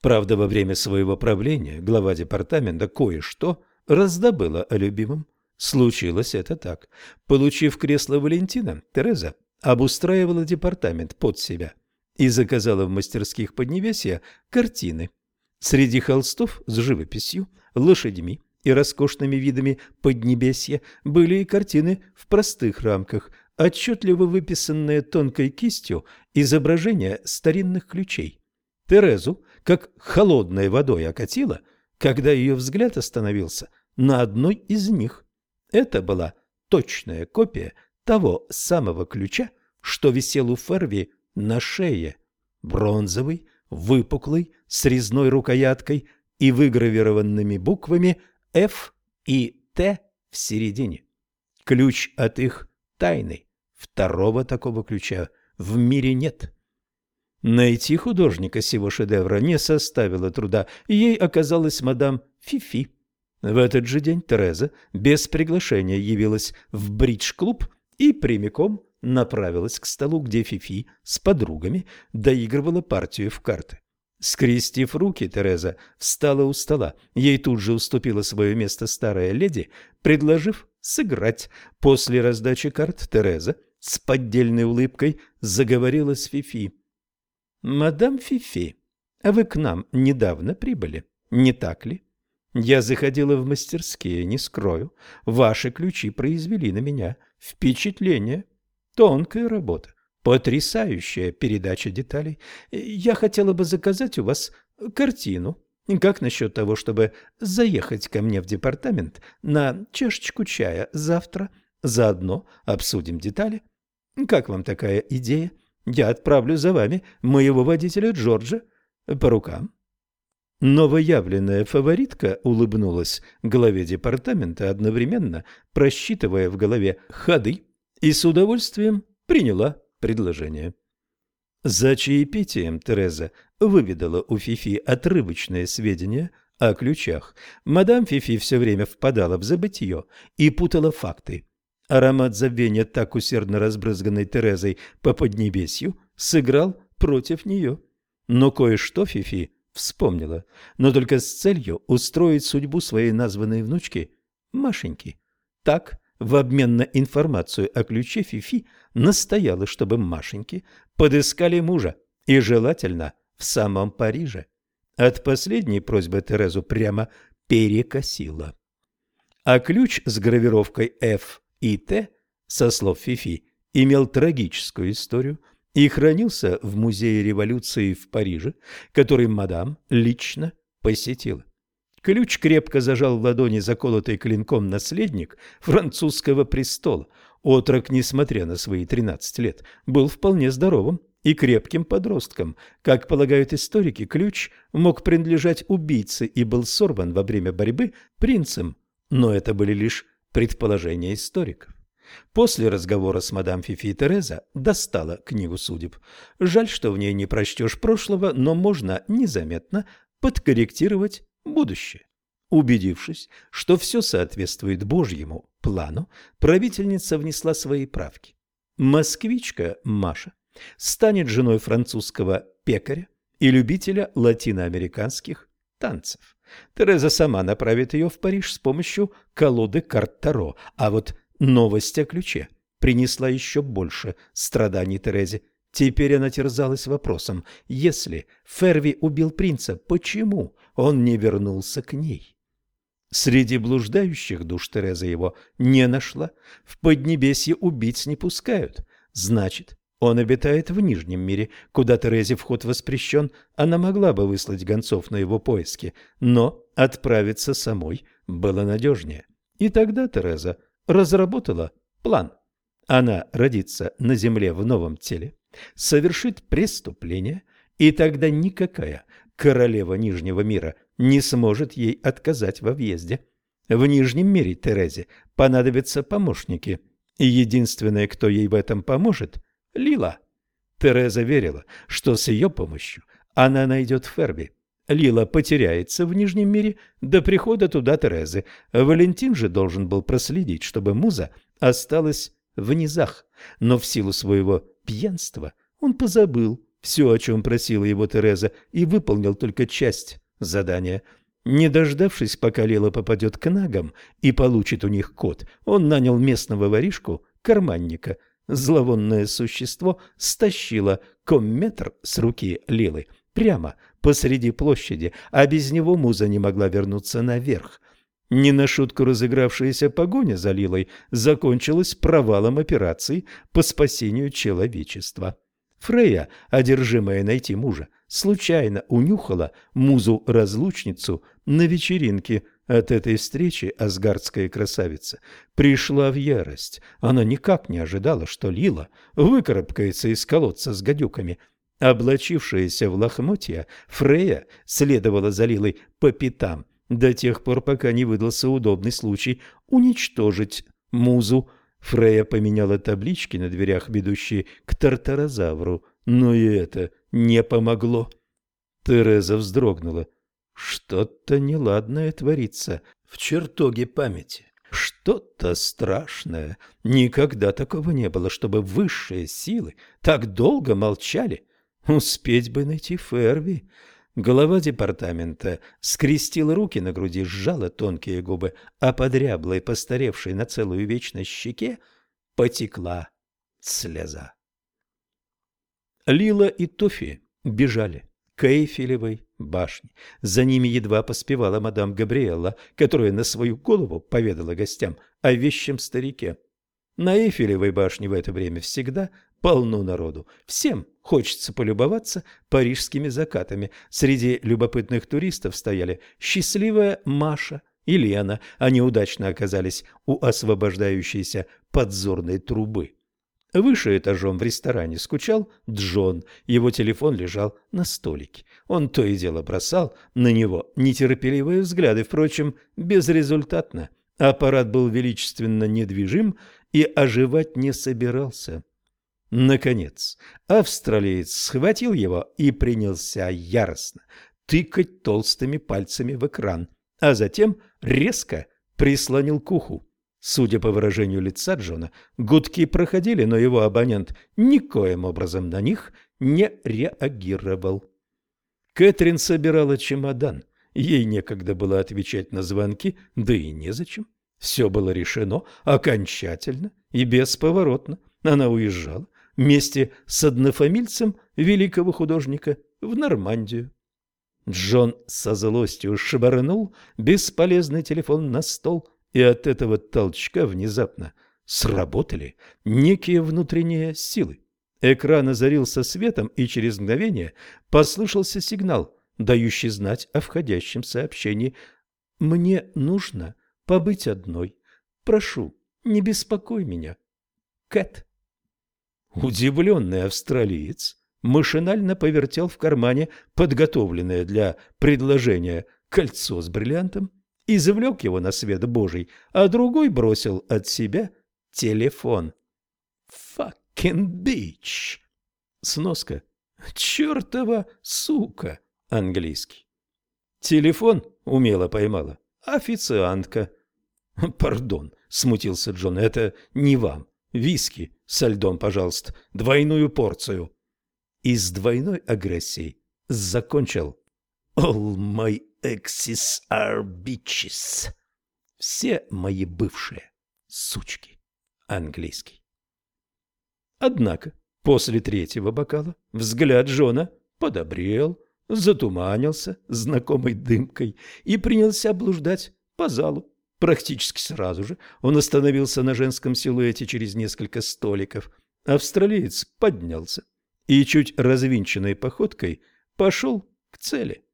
Правда, во время своего правления глава департамента кое-что раздобыла о любимом. Случилось это так. Получив кресло Валентина, Тереза обустраивала департамент под себя и заказала в мастерских Поднебесья картины – Среди холстов с живописью, лошадьми и роскошными видами Поднебесья были и картины в простых рамках, отчетливо выписанные тонкой кистью изображения старинных ключей. Терезу как холодной водой окатило, когда ее взгляд остановился на одной из них. Это была точная копия того самого ключа, что висел у Ферви на шее. Бронзовый, выпуклый, с резной рукояткой и выгравированными буквами F и Т в середине. Ключ от их тайны. Второго такого ключа в мире нет. Найти художника сего шедевра не составило труда, ей оказалась мадам Фифи. В этот же день Тереза без приглашения явилась в бридж-клуб и прямиком направилась к столу, где Фифи с подругами доигрывала партию в карты. Скрестив руки, Тереза встала у стола. Ей тут же уступила свое место старая леди, предложив сыграть. После раздачи карт Тереза с поддельной улыбкой заговорила с Фифи. «Мадам Фифи, а вы к нам недавно прибыли, не так ли? Я заходила в мастерские, не скрою. Ваши ключи произвели на меня впечатление. Тонкая работа, потрясающая передача деталей. Я хотела бы заказать у вас картину. Как насчет того, чтобы заехать ко мне в департамент на чашечку чая завтра? Заодно обсудим детали. Как вам такая идея? Я отправлю за вами моего водителя Джорджа по рукам. Новоявленная фаворитка улыбнулась главе департамента, одновременно просчитывая в голове ходы и с удовольствием приняла предложение. За чаепитием Тереза выведала у Фифи отрывочные сведения о ключах. Мадам Фифи все время впадала в забытье и путала факты. Аромат забвения, так усердно разбрызганный Терезой по Поднебесью, сыграл против нее. Но кое-что Фифи вспомнила, но только с целью устроить судьбу своей названной внучки Машеньки. Так в обмен на информацию о ключе Фифи настояла, чтобы Машеньки подыскали мужа, и желательно в самом Париже. От последней просьбы Терезу прямо перекосила. А ключ с гравировкой F и Т, со слов Фифи, имел трагическую историю и хранился в Музее революции в Париже, который мадам лично посетила. Ключ крепко зажал в ладони заколотый клинком наследник французского престола. Отрок, несмотря на свои 13 лет, был вполне здоровым и крепким подростком. Как полагают историки, ключ мог принадлежать убийце и был сорван во время борьбы принцем, но это были лишь предположения историков. После разговора с мадам Фифи Тереза достала книгу судеб. Жаль, что в ней не прочтешь прошлого, но можно незаметно подкорректировать будущее. Убедившись, что все соответствует Божьему плану, правительница внесла свои правки. Москвичка Маша станет женой французского пекаря и любителя латиноамериканских танцев. Тереза сама направит ее в Париж с помощью колоды карт Таро, а вот новость о ключе принесла еще больше страданий Терезе. Теперь она терзалась вопросом, если Ферви убил принца, почему он не вернулся к ней? Среди блуждающих душ Тереза его не нашла. В Поднебесье убийц не пускают. Значит, он обитает в Нижнем мире, куда Терезе вход воспрещен. Она могла бы выслать гонцов на его поиски, но отправиться самой было надежнее. И тогда Тереза разработала план. Она родится на земле в новом теле, совершит преступление, и тогда никакая королева Нижнего мира не сможет ей отказать во въезде. В Нижнем мире Терезе понадобятся помощники, и единственное, кто ей в этом поможет – Лила. Тереза верила, что с ее помощью она найдет Ферби. Лила потеряется в Нижнем мире до прихода туда Терезы. Валентин же должен был проследить, чтобы Муза осталась в низах, но в силу своего пьянства он позабыл все, о чем просила его Тереза, и выполнил только часть задания. Не дождавшись, пока Лила попадет к нагам и получит у них код, он нанял местного воришку, карманника. Зловонное существо стащило комметр с руки Лилы прямо посреди площади, а без него муза не могла вернуться наверх. Не на шутку разыгравшаяся погоня за Лилой закончилась провалом операции по спасению человечества. Фрея, одержимая найти мужа, случайно унюхала музу-разлучницу на вечеринке. От этой встречи асгардская красавица пришла в ярость. Она никак не ожидала, что Лила выкарабкается из колодца с гадюками. Облачившаяся в лохмотья, Фрея следовала за Лилой по пятам, до тех пор, пока не выдался удобный случай уничтожить музу. Фрея поменяла таблички на дверях, ведущие к тартарозавру, но и это не помогло. Тереза вздрогнула. Что-то неладное творится в чертоге памяти. Что-то страшное. Никогда такого не было, чтобы высшие силы так долго молчали. Успеть бы найти Ферви. Голова департамента скрестила руки на груди, сжала тонкие губы, а под ряблой, постаревшей на целую вечность щеке, потекла слеза. Лила и Тофи бежали к Эйфелевой башне. За ними едва поспевала мадам Габриэлла, которая на свою голову поведала гостям о вещем старике. На Эйфелевой башне в это время всегда полно народу. Всем хочется полюбоваться парижскими закатами. Среди любопытных туристов стояли счастливая Маша и Лена. Они удачно оказались у освобождающейся подзорной трубы. Выше этажом в ресторане скучал Джон. Его телефон лежал на столике. Он то и дело бросал на него нетерпеливые взгляды, впрочем, безрезультатно. Аппарат был величественно недвижим и оживать не собирался. Наконец, австралиец схватил его и принялся яростно тыкать толстыми пальцами в экран, а затем резко прислонил к уху. Судя по выражению лица Джона, гудки проходили, но его абонент никоим образом на них не реагировал. Кэтрин собирала чемодан. Ей некогда было отвечать на звонки, да и незачем. Все было решено окончательно и бесповоротно. Она уезжала вместе с однофамильцем великого художника в Нормандию. Джон со злостью швырнул бесполезный телефон на стол, и от этого толчка внезапно сработали некие внутренние силы. Экран озарился светом, и через мгновение послышался сигнал, дающий знать о входящем сообщении. «Мне нужно побыть одной. Прошу, не беспокой меня. Кэт». Удивленный австралиец машинально повертел в кармане подготовленное для предложения кольцо с бриллиантом, извлек его на свет божий, а другой бросил от себя телефон. «Fucking bitch!» Сноска. «Чертова сука!» Английский. Телефон умело поймала. Официантка. «Пардон», — смутился Джон, — «это не вам. Виски со льдом, пожалуйста, двойную порцию. И с двойной агрессией закончил. All my exes are bitches. Все мои бывшие сучки. Английский. Однако после третьего бокала взгляд Джона подобрел, затуманился знакомой дымкой и принялся блуждать по залу. Практически сразу же он остановился на женском силуэте через несколько столиков. Австралиец поднялся и чуть развинченной походкой пошел к цели.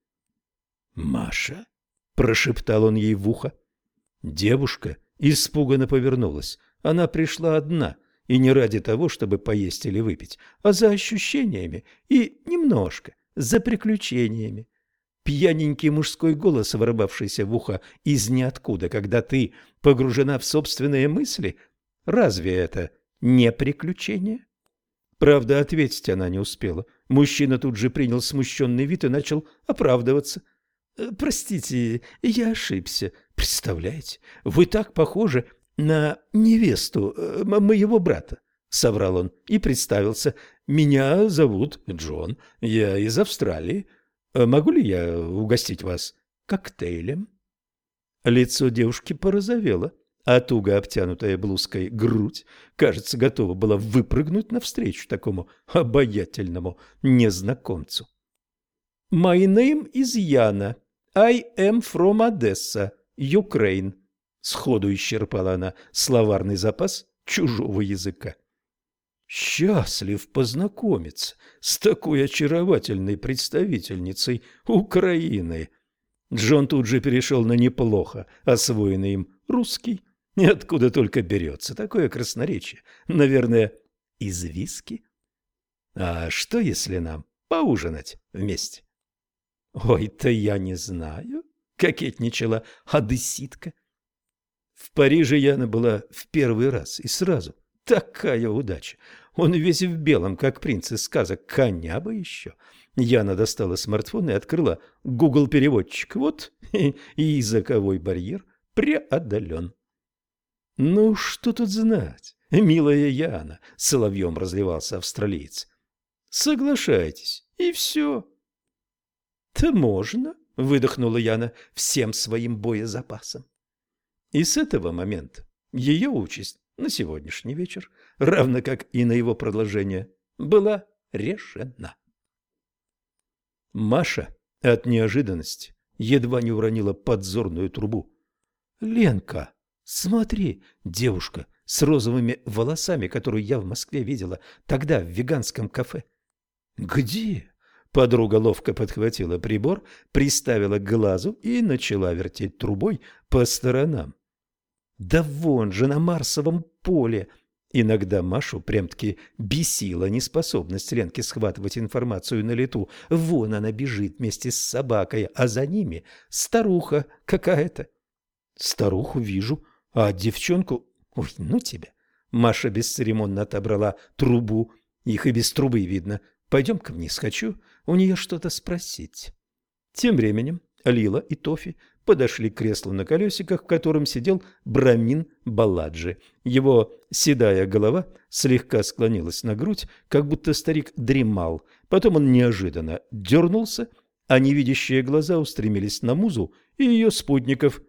«Маша?» – прошептал он ей в ухо. Девушка испуганно повернулась. Она пришла одна, и не ради того, чтобы поесть или выпить, а за ощущениями и немножко за приключениями пьяненький мужской голос, ворвавшийся в ухо из ниоткуда, когда ты погружена в собственные мысли, разве это не приключение? Правда, ответить она не успела. Мужчина тут же принял смущенный вид и начал оправдываться. «Э, «Простите, я ошибся. Представляете, вы так похожи на невесту э, моего брата», — соврал он и представился. «Меня зовут Джон, я из Австралии. Э, могу ли я угостить вас коктейлем? Лицо девушки порозовело, а туго обтянутая блузкой грудь, кажется, готова была выпрыгнуть навстречу такому обаятельному незнакомцу. «My name is Яна. I am from Odessa, Ukraine», — сходу исчерпала она словарный запас чужого языка. Счастлив познакомиться с такой очаровательной представительницей Украины. Джон тут же перешел на неплохо освоенный им русский. И откуда только берется такое красноречие? Наверное, из виски? А что, если нам поужинать вместе? Ой-то я не знаю, кокетничала одесситка. В Париже Яна была в первый раз и сразу – Такая удача! Он весь в белом, как принц из сказок, коня бы еще. Яна достала смартфон и открыла Google переводчик. Вот и языковой барьер преодолен. Ну, что тут знать, милая Яна, соловьем разливался австралиец. Соглашайтесь, и все. Да можно, выдохнула Яна всем своим боезапасом. И с этого момента ее участь на сегодняшний вечер, равно как и на его продолжение, была решена. Маша от неожиданности едва не уронила подзорную трубу. «Ленка, смотри, девушка с розовыми волосами, которую я в Москве видела тогда в веганском кафе». «Где?» Подруга ловко подхватила прибор, приставила к глазу и начала вертеть трубой по сторонам. Да вон же на Марсовом поле. Иногда Машу прям-таки бесила неспособность Ленки схватывать информацию на лету. Вон она бежит вместе с собакой, а за ними старуха какая-то. Старуху вижу, а девчонку... Ой, ну тебя. Маша бесцеремонно отобрала трубу. Их и без трубы видно. Пойдем-ка вниз, хочу у нее что-то спросить. Тем временем Лила и Тофи подошли к креслу на колесиках, в котором сидел Брамин Баладжи. Его седая голова слегка склонилась на грудь, как будто старик дремал. Потом он неожиданно дернулся, а невидящие глаза устремились на музу и ее спутников.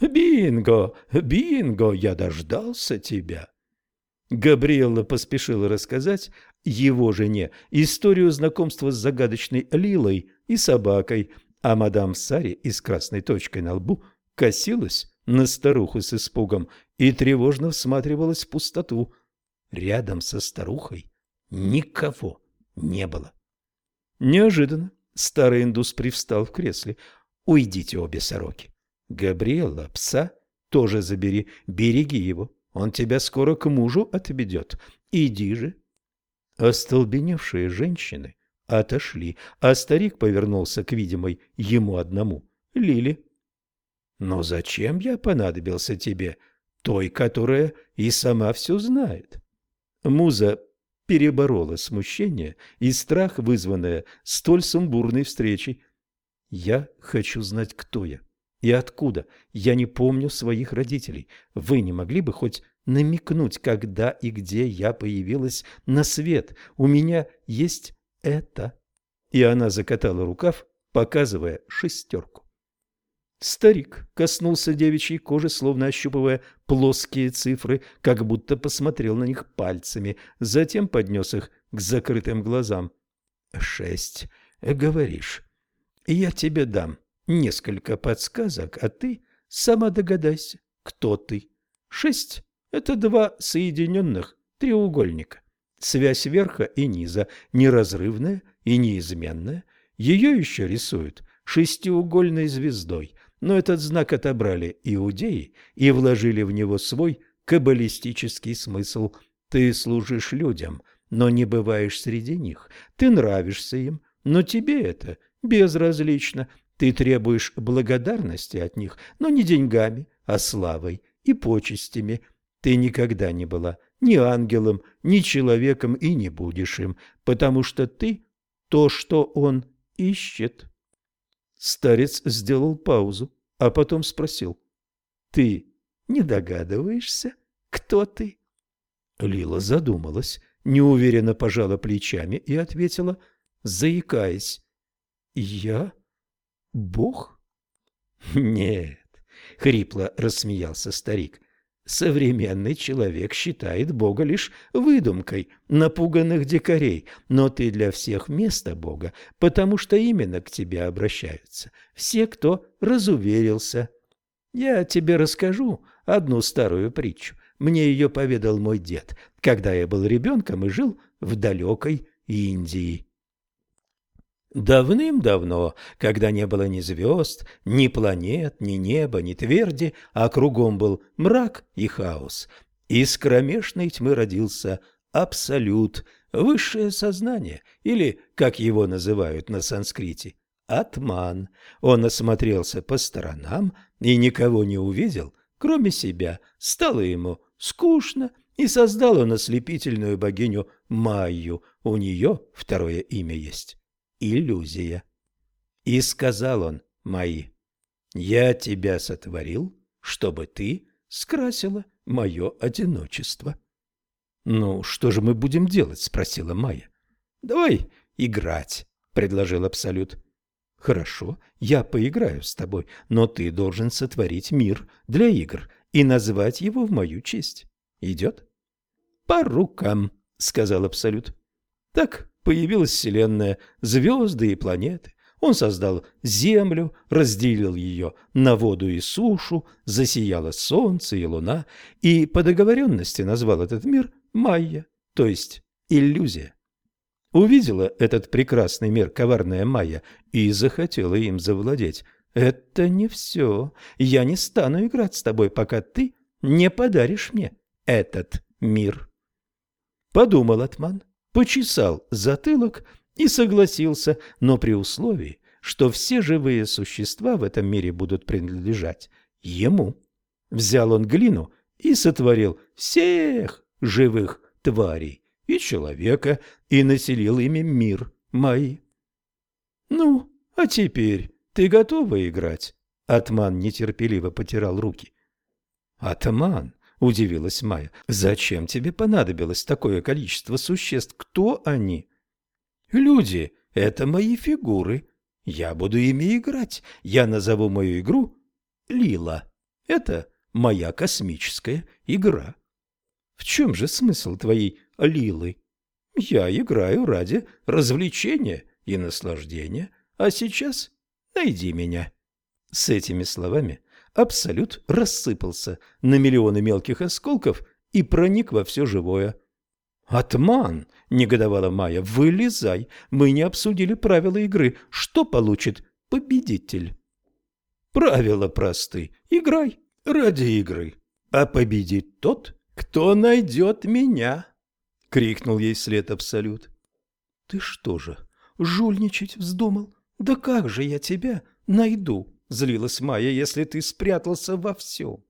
«Бинго! Бинго! Я дождался тебя!» Габриэлла поспешила рассказать его жене историю знакомства с загадочной Лилой и собакой – а мадам Сари с красной точкой на лбу косилась на старуху с испугом и тревожно всматривалась в пустоту. Рядом со старухой никого не было. Неожиданно старый индус привстал в кресле. «Уйдите, обе сороки. Габриэла, пса тоже забери, береги его, он тебя скоро к мужу отведет. Иди же». Остолбеневшие женщины отошли, а старик повернулся к видимой ему одному Лили. «Но зачем я понадобился тебе, той, которая и сама все знает?» Муза переборола смущение и страх, вызванное столь сумбурной встречей. «Я хочу знать, кто я и откуда. Я не помню своих родителей. Вы не могли бы хоть намекнуть, когда и где я появилась на свет. У меня есть это. И она закатала рукав, показывая шестерку. Старик коснулся девичьей кожи, словно ощупывая плоские цифры, как будто посмотрел на них пальцами, затем поднес их к закрытым глазам. «Шесть, говоришь. Я тебе дам несколько подсказок, а ты сама догадайся, кто ты. Шесть — это два соединенных треугольника. Связь верха и низа неразрывная и неизменная. Ее еще рисуют шестиугольной звездой, но этот знак отобрали иудеи и вложили в него свой каббалистический смысл. Ты служишь людям, но не бываешь среди них. Ты нравишься им, но тебе это безразлично. Ты требуешь благодарности от них, но не деньгами, а славой и почестями. Ты никогда не была ни ангелом, ни человеком и не будешь им, потому что ты то, что он ищет. Старец сделал паузу, а потом спросил. — Ты не догадываешься, кто ты? Лила задумалась, неуверенно пожала плечами и ответила, заикаясь. — Я? Бог? — Нет, — хрипло рассмеялся старик. Современный человек считает Бога лишь выдумкой напуганных дикарей, но ты для всех место Бога, потому что именно к тебе обращаются все, кто разуверился. Я тебе расскажу одну старую притчу. Мне ее поведал мой дед, когда я был ребенком и жил в далекой Индии. Давным-давно, когда не было ни звезд, ни планет, ни неба, ни тверди, а кругом был мрак и хаос, из кромешной тьмы родился абсолют, высшее сознание, или, как его называют на санскрите, атман. Он осмотрелся по сторонам и никого не увидел, кроме себя. Стало ему скучно, и создал он ослепительную богиню Майю. У нее второе имя есть иллюзия. И сказал он мои, «Я тебя сотворил, чтобы ты скрасила мое одиночество». «Ну, что же мы будем делать?» — спросила Майя. «Давай играть», — предложил Абсолют. «Хорошо, я поиграю с тобой, но ты должен сотворить мир для игр и назвать его в мою честь. Идет?» «По рукам», — сказал Абсолют. Так появилась Вселенная, звезды и планеты. Он создал Землю, разделил ее на воду и сушу, засияло солнце и луна, и по договоренности назвал этот мир Майя, то есть иллюзия. Увидела этот прекрасный мир коварная Майя и захотела им завладеть. «Это не все. Я не стану играть с тобой, пока ты не подаришь мне этот мир». Подумал Атман почесал затылок и согласился, но при условии, что все живые существа в этом мире будут принадлежать ему. Взял он глину и сотворил всех живых тварей и человека, и населил ими мир мои. «Ну, а теперь ты готова играть?» Атман нетерпеливо потирал руки. «Атман, – удивилась Майя. «Зачем тебе понадобилось такое количество существ? Кто они?» «Люди – это мои фигуры. Я буду ими играть. Я назову мою игру Лила. Это моя космическая игра». «В чем же смысл твоей Лилы?» «Я играю ради развлечения и наслаждения, а сейчас найди меня». С этими словами Абсолют рассыпался на миллионы мелких осколков и проник во все живое. «Атман!» — негодовала Майя. «Вылезай! Мы не обсудили правила игры. Что получит победитель?» «Правила просты. Играй ради игры. А победит тот, кто найдет меня!» — крикнул ей вслед Абсолют. «Ты что же, жульничать вздумал? Да как же я тебя найду?» — злилась Майя, — если ты спрятался во всем.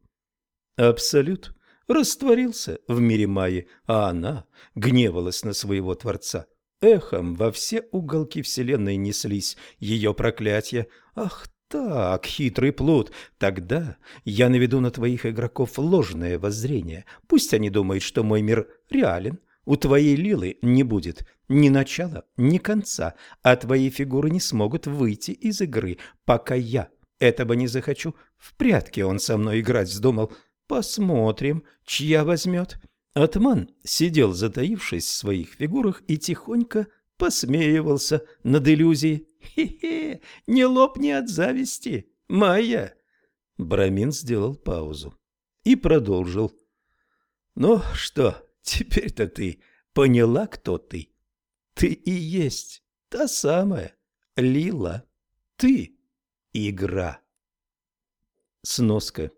Абсолют растворился в мире Майи, а она гневалась на своего Творца. Эхом во все уголки Вселенной неслись ее проклятия. «Ах так, хитрый плут, тогда я наведу на твоих игроков ложное воззрение. Пусть они думают, что мой мир реален. У твоей Лилы не будет ни начала, ни конца, а твои фигуры не смогут выйти из игры, пока я этого не захочу. В прятки он со мной играть вздумал. Посмотрим, чья возьмет. Атман сидел, затаившись в своих фигурах, и тихонько посмеивался над иллюзией. «Хе-хе, не лопни от зависти, Майя!» Брамин сделал паузу и продолжил. «Ну что, теперь-то ты поняла, кто ты? Ты и есть та самая Лила. Ты — игра». Сноска.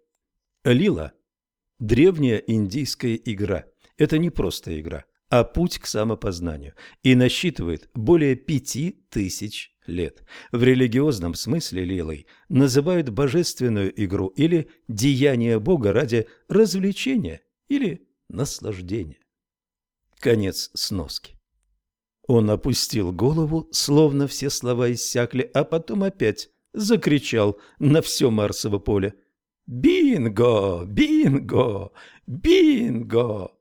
Лила – древняя индийская игра. Это не просто игра, а путь к самопознанию и насчитывает более пяти тысяч лет. В религиозном смысле лилой называют божественную игру или деяние Бога ради развлечения или наслаждения. Конец сноски. Он опустил голову, словно все слова иссякли, а потом опять закричал на все Марсово поле. «Бинго! Бинго! Бинго!»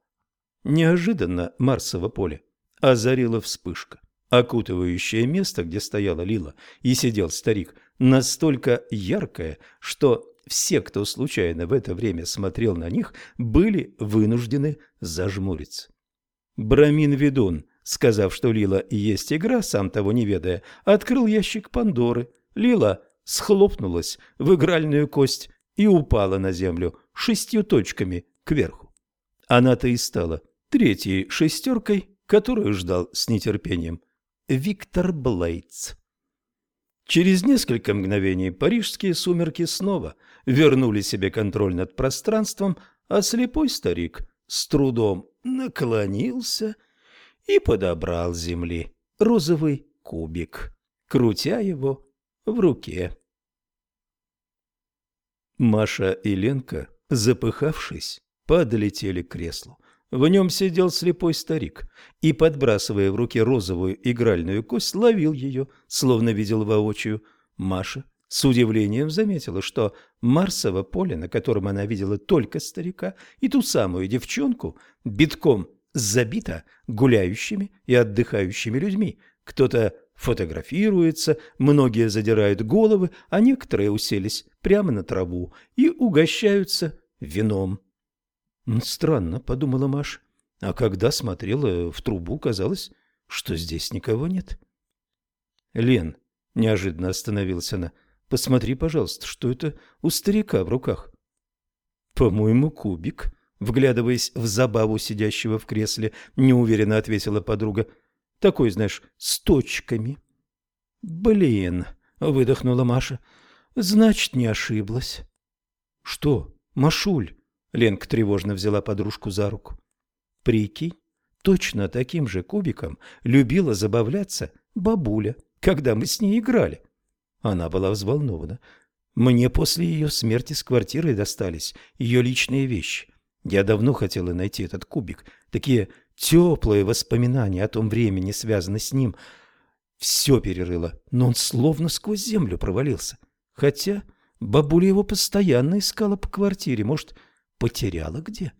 Неожиданно Марсово поле озарила вспышка, окутывающая место, где стояла Лила и сидел старик, настолько яркое, что все, кто случайно в это время смотрел на них, были вынуждены зажмуриться. Брамин-ведун, сказав, что Лила есть игра, сам того не ведая, открыл ящик Пандоры. Лила схлопнулась в игральную кость и упала на землю шестью точками кверху. Она-то и стала третьей шестеркой, которую ждал с нетерпением Виктор Блейтс. Через несколько мгновений парижские сумерки снова вернули себе контроль над пространством, а слепой старик с трудом наклонился и подобрал земли розовый кубик, крутя его в руке. Маша и Ленка, запыхавшись, подлетели к креслу. В нем сидел слепой старик и, подбрасывая в руки розовую игральную кость, ловил ее, словно видел воочию. Маша с удивлением заметила, что Марсово поле, на котором она видела только старика, и ту самую девчонку, битком забито гуляющими и отдыхающими людьми. Кто-то фотографируется, многие задирают головы, а некоторые уселись прямо на траву и угощаются вином. Странно, подумала Маш. А когда смотрела в трубу, казалось, что здесь никого нет. Лен, неожиданно остановилась она. Посмотри, пожалуйста, что это у старика в руках. По-моему, кубик, вглядываясь в забаву сидящего в кресле, неуверенно ответила подруга. Такой, знаешь, с точками. Блин, выдохнула Маша. Значит, не ошиблась. Что, Машуль? Ленка тревожно взяла подружку за руку. Прикинь, точно таким же кубиком любила забавляться бабуля, когда мы с ней играли. Она была взволнована. Мне после ее смерти с квартирой достались ее личные вещи. Я давно хотела найти этот кубик. Такие теплые воспоминания о том времени связаны с ним. Все перерыло, но он словно сквозь землю провалился. Хотя бабуля его постоянно искала по квартире. Может, потеряла где?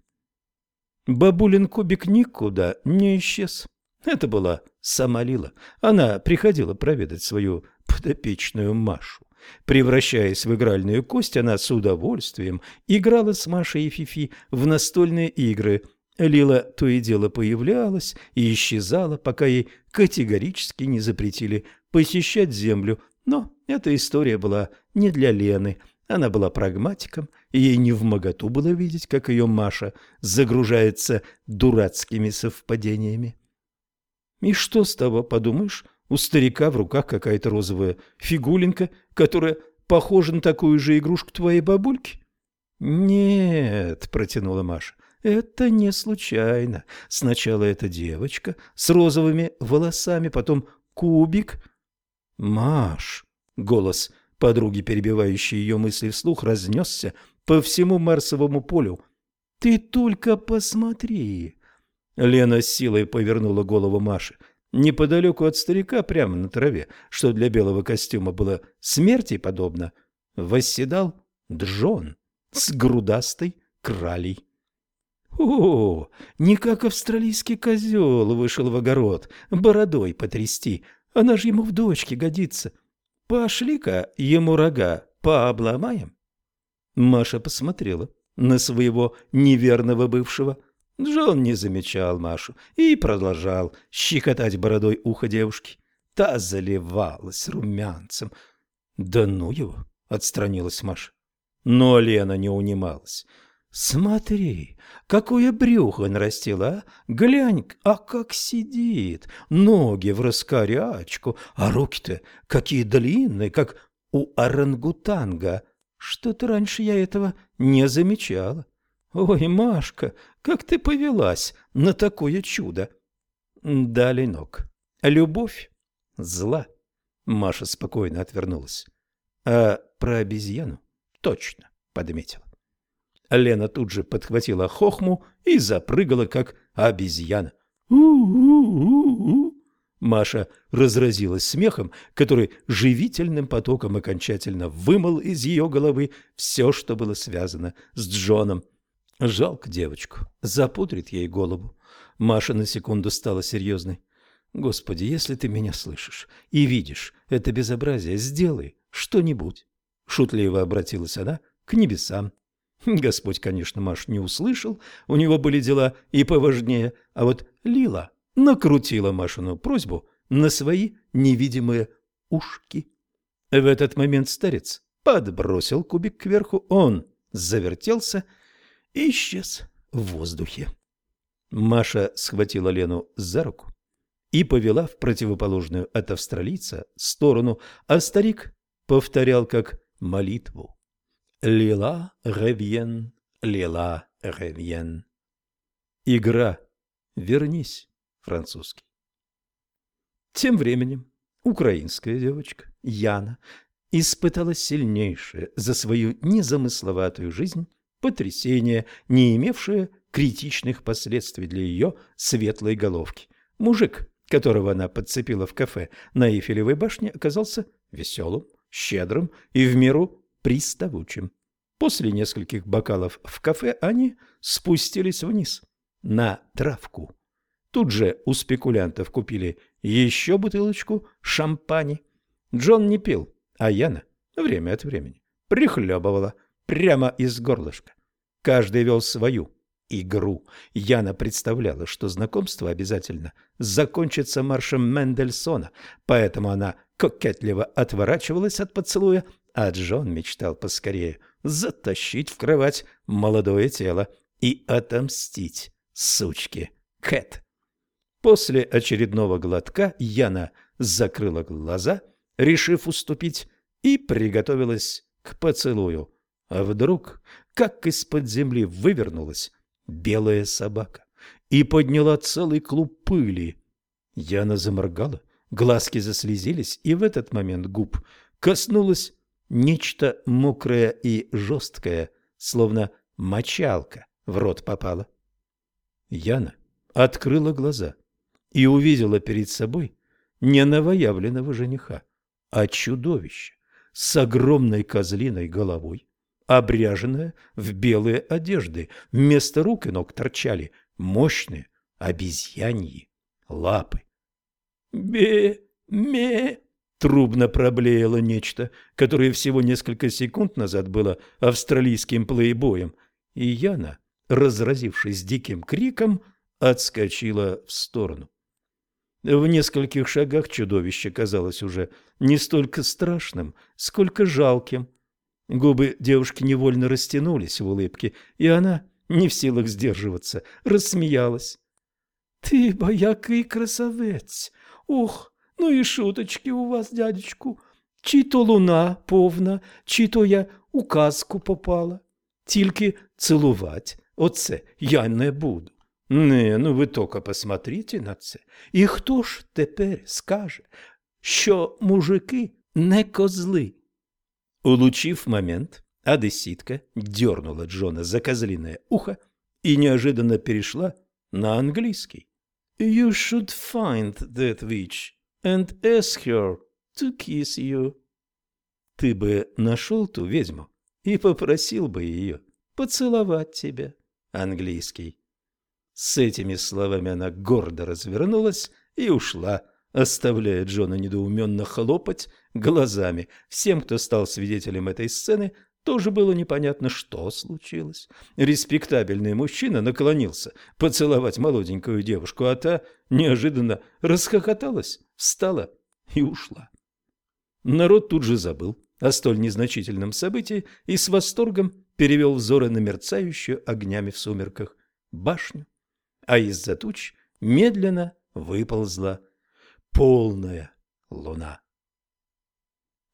Бабулин кубик никуда не исчез. Это была сама Лила. Она приходила проведать свою подопечную Машу. Превращаясь в игральную кость, она с удовольствием играла с Машей и Фифи в настольные игры. Лила то и дело появлялась и исчезала, пока ей категорически не запретили посещать землю. Но эта история была не для Лены. Она была прагматиком, и ей не моготу было видеть, как ее Маша загружается дурацкими совпадениями. И что с того, подумаешь, у старика в руках какая-то розовая фигулинка, которая похожа на такую же игрушку твоей бабульки? Нет, протянула Маша. Это не случайно. Сначала эта девочка с розовыми волосами, потом кубик. Маш, голос Подруги, перебивающие ее мысли вслух, разнесся по всему Марсовому полю. «Ты только посмотри!» Лена с силой повернула голову Маши. Неподалеку от старика, прямо на траве, что для белого костюма было смерти подобно, восседал Джон с грудастой кралей. О, не как австралийский козел вышел в огород, бородой потрясти, она же ему в дочке годится. Пошли-ка ему рога пообломаем. Маша посмотрела на своего неверного бывшего. Джон не замечал Машу и продолжал щекотать бородой ухо девушки. Та заливалась румянцем. «Да ну его!» — отстранилась Маша. Но Лена не унималась. «Смотри, какое брюхо нарастило, а? Глянь, а как сидит! Ноги в раскорячку, а руки-то какие длинные, как у орангутанга. Что-то раньше я этого не замечала. Ой, Машка, как ты повелась на такое чудо!» Да, Ленок, любовь зла. Маша спокойно отвернулась. А про обезьяну точно подметила. Лена тут же подхватила хохму и запрыгала, как обезьяна. «У-у-у-у!» Маша разразилась смехом, который живительным потоком окончательно вымыл из ее головы все, что было связано с Джоном. Жалко девочку, запудрит ей голову. Маша на секунду стала серьезной. «Господи, если ты меня слышишь и видишь это безобразие, сделай что-нибудь!» Шутливо обратилась она к небесам. Господь, конечно, Маш не услышал, у него были дела и поважнее, а вот Лила накрутила Машину просьбу на свои невидимые ушки. В этот момент старец подбросил кубик кверху, он завертелся и исчез в воздухе. Маша схватила Лену за руку и повела в противоположную от австралийца сторону, а старик повторял как молитву. Лила ревьен, лила ревьен. Игра. Вернись, французский. Тем временем украинская девочка Яна испытала сильнейшее за свою незамысловатую жизнь потрясение, не имевшее критичных последствий для ее светлой головки. Мужик, которого она подцепила в кафе на Эйфелевой башне, оказался веселым, щедрым и в меру приставучим. После нескольких бокалов в кафе они спустились вниз, на травку. Тут же у спекулянтов купили еще бутылочку шампани. Джон не пил, а Яна время от времени прихлебывала прямо из горлышка. Каждый вел свою игру. Яна представляла, что знакомство обязательно закончится маршем Мендельсона, поэтому она кокетливо отворачивалась от поцелуя, а Джон мечтал поскорее затащить в кровать молодое тело и отомстить сучке Кэт. После очередного глотка Яна закрыла глаза, решив уступить, и приготовилась к поцелую. А вдруг, как из-под земли вывернулась белая собака и подняла целый клуб пыли. Яна заморгала, глазки заслезились, и в этот момент губ коснулась Нечто мокрое и жесткое, словно мочалка, в рот попало. Яна открыла глаза и увидела перед собой не новоявленного жениха, а чудовище с огромной козлиной головой, обряженное в белые одежды. Вместо рук и ног торчали мощные обезьяньи лапы. «Бе-ме!» Трубно проблеяло нечто, которое всего несколько секунд назад было австралийским плейбоем, и Яна, разразившись диким криком, отскочила в сторону. В нескольких шагах чудовище казалось уже не столько страшным, сколько жалким. Губы девушки невольно растянулись в улыбке, и она, не в силах сдерживаться, рассмеялась. — Ты боякий красавец! Ух, Ну і шуточки у вас, дядечку. Чи то луна повна, чи то я у казку попала. Тільки цілувати оце я не буду. Не, ну ви тільки посмотрите на це. І хто ж тепер скаже, що мужики не козли? Улучив момент, одесситка дернула Джона за козлиное ухо и неожиданно перешла на английский. You should find that witch and ask her to kiss you. Ты бы нашел ту ведьму и попросил бы ее поцеловать тебя. Английский. С этими словами она гордо развернулась и ушла, оставляя Джона недоуменно хлопать глазами. Всем, кто стал свидетелем этой сцены, тоже было непонятно, что случилось. Респектабельный мужчина наклонился поцеловать молоденькую девушку, а та неожиданно расхохоталась, встала и ушла. Народ тут же забыл о столь незначительном событии и с восторгом перевел взоры на мерцающую огнями в сумерках башню, а из-за туч медленно выползла полная луна.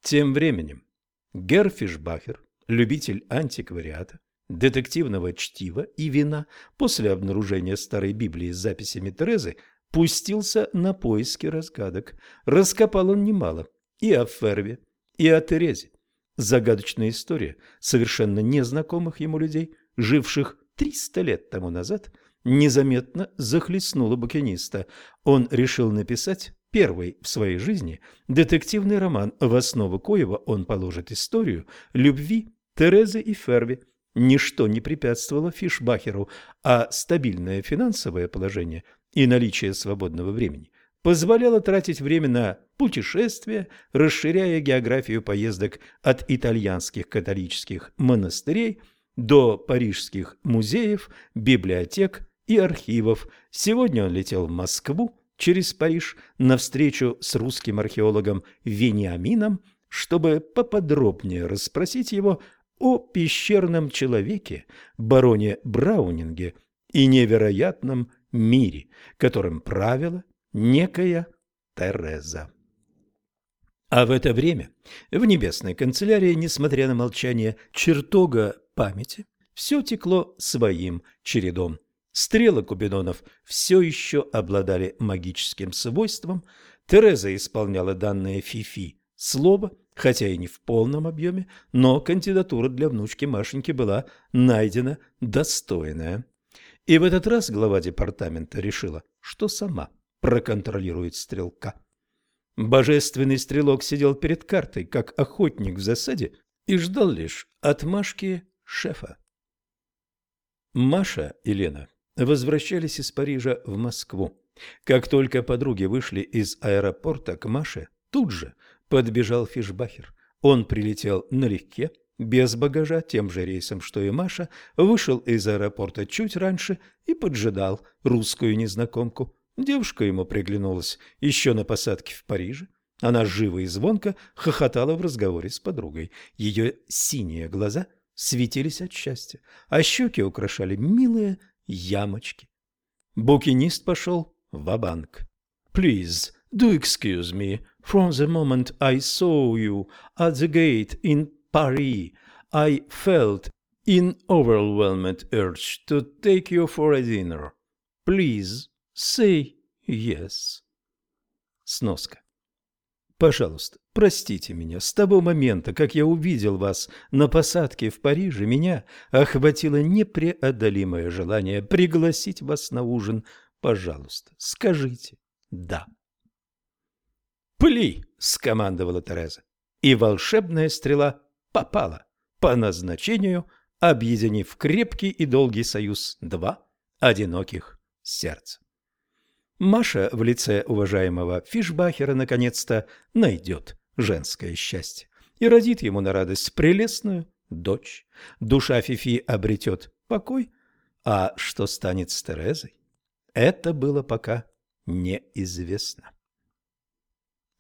Тем временем Герфишбахер, любитель антиквариата, детективного чтива и вина, после обнаружения старой Библии с записями Терезы, пустился на поиски разгадок. Раскопал он немало и о Ферве, и о Терезе. Загадочная история совершенно незнакомых ему людей, живших 300 лет тому назад, незаметно захлестнула букиниста. Он решил написать первый в своей жизни детективный роман, в основу коего он положит историю любви Терезы и Ферви. Ничто не препятствовало Фишбахеру, а стабильное финансовое положение и наличие свободного времени позволяло тратить время на путешествия, расширяя географию поездок от итальянских католических монастырей до парижских музеев, библиотек и архивов. Сегодня он летел в Москву через Париж на встречу с русским археологом Вениамином, чтобы поподробнее расспросить его о пещерном человеке, бароне Браунинге и невероятном мире, которым правила некая Тереза. А в это время в небесной канцелярии, несмотря на молчание чертога памяти, все текло своим чередом. Стрелы кубинонов все еще обладали магическим свойством. Тереза исполняла данное Фифи слово, хотя и не в полном объеме, но кандидатура для внучки Машеньки была найдена достойная. И в этот раз глава департамента решила, что сама проконтролирует стрелка. Божественный стрелок сидел перед картой, как охотник в засаде, и ждал лишь отмашки шефа. Маша и Лена возвращались из Парижа в Москву. Как только подруги вышли из аэропорта к Маше, тут же подбежал Фишбахер. Он прилетел налегке, без багажа, тем же рейсом, что и Маша, вышел из аэропорта чуть раньше и поджидал русскую незнакомку. Девушка ему приглянулась еще на посадке в Париже. Она живо и звонко хохотала в разговоре с подругой. Ее синие глаза светились от счастья, а щеки украшали милые ямочки. Букинист пошел в банк Please, do excuse me. From the moment I saw you at the gate in Paris, I felt an overwhelming urge to take you for a dinner. Please Say yes. Сноска. Пожалуйста, простите меня. С того момента, как я увидел вас на посадке в Париже, меня охватило непреодолимое желание пригласить вас на ужин. Пожалуйста, скажите «да». «Пли!» — скомандовала Тереза. И волшебная стрела попала по назначению, объединив крепкий и долгий союз два одиноких сердца. Маша в лице уважаемого Фишбахера наконец-то найдет женское счастье и родит ему на радость прелестную дочь. Душа Фифи обретет покой, а что станет с Терезой, это было пока неизвестно.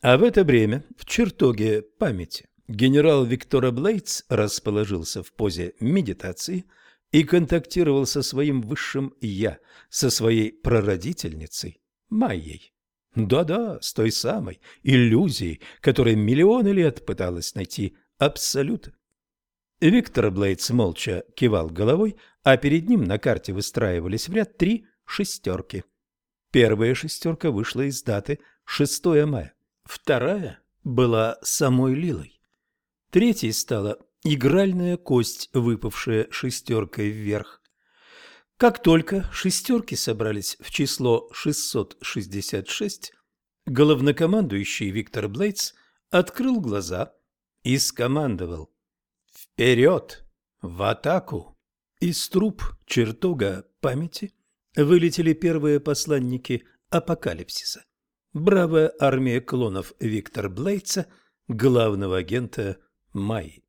А в это время в чертоге памяти генерал Виктора Блейтс расположился в позе медитации и контактировал со своим высшим «я», со своей прародительницей Майей. Да-да, с той самой иллюзией, которая миллионы лет пыталась найти абсолют. Виктор Блейдс молча кивал головой, а перед ним на карте выстраивались в ряд три шестерки. Первая шестерка вышла из даты 6 мая, вторая была самой Лилой. Третьей стала игральная кость, выпавшая шестеркой вверх. Как только шестерки собрались в число 666, главнокомандующий Виктор Блейдс открыл глаза и скомандовал «Вперед! В атаку!» Из труб чертога памяти вылетели первые посланники апокалипсиса. Бравая армия клонов Виктор Блейдса, главного агента Майи.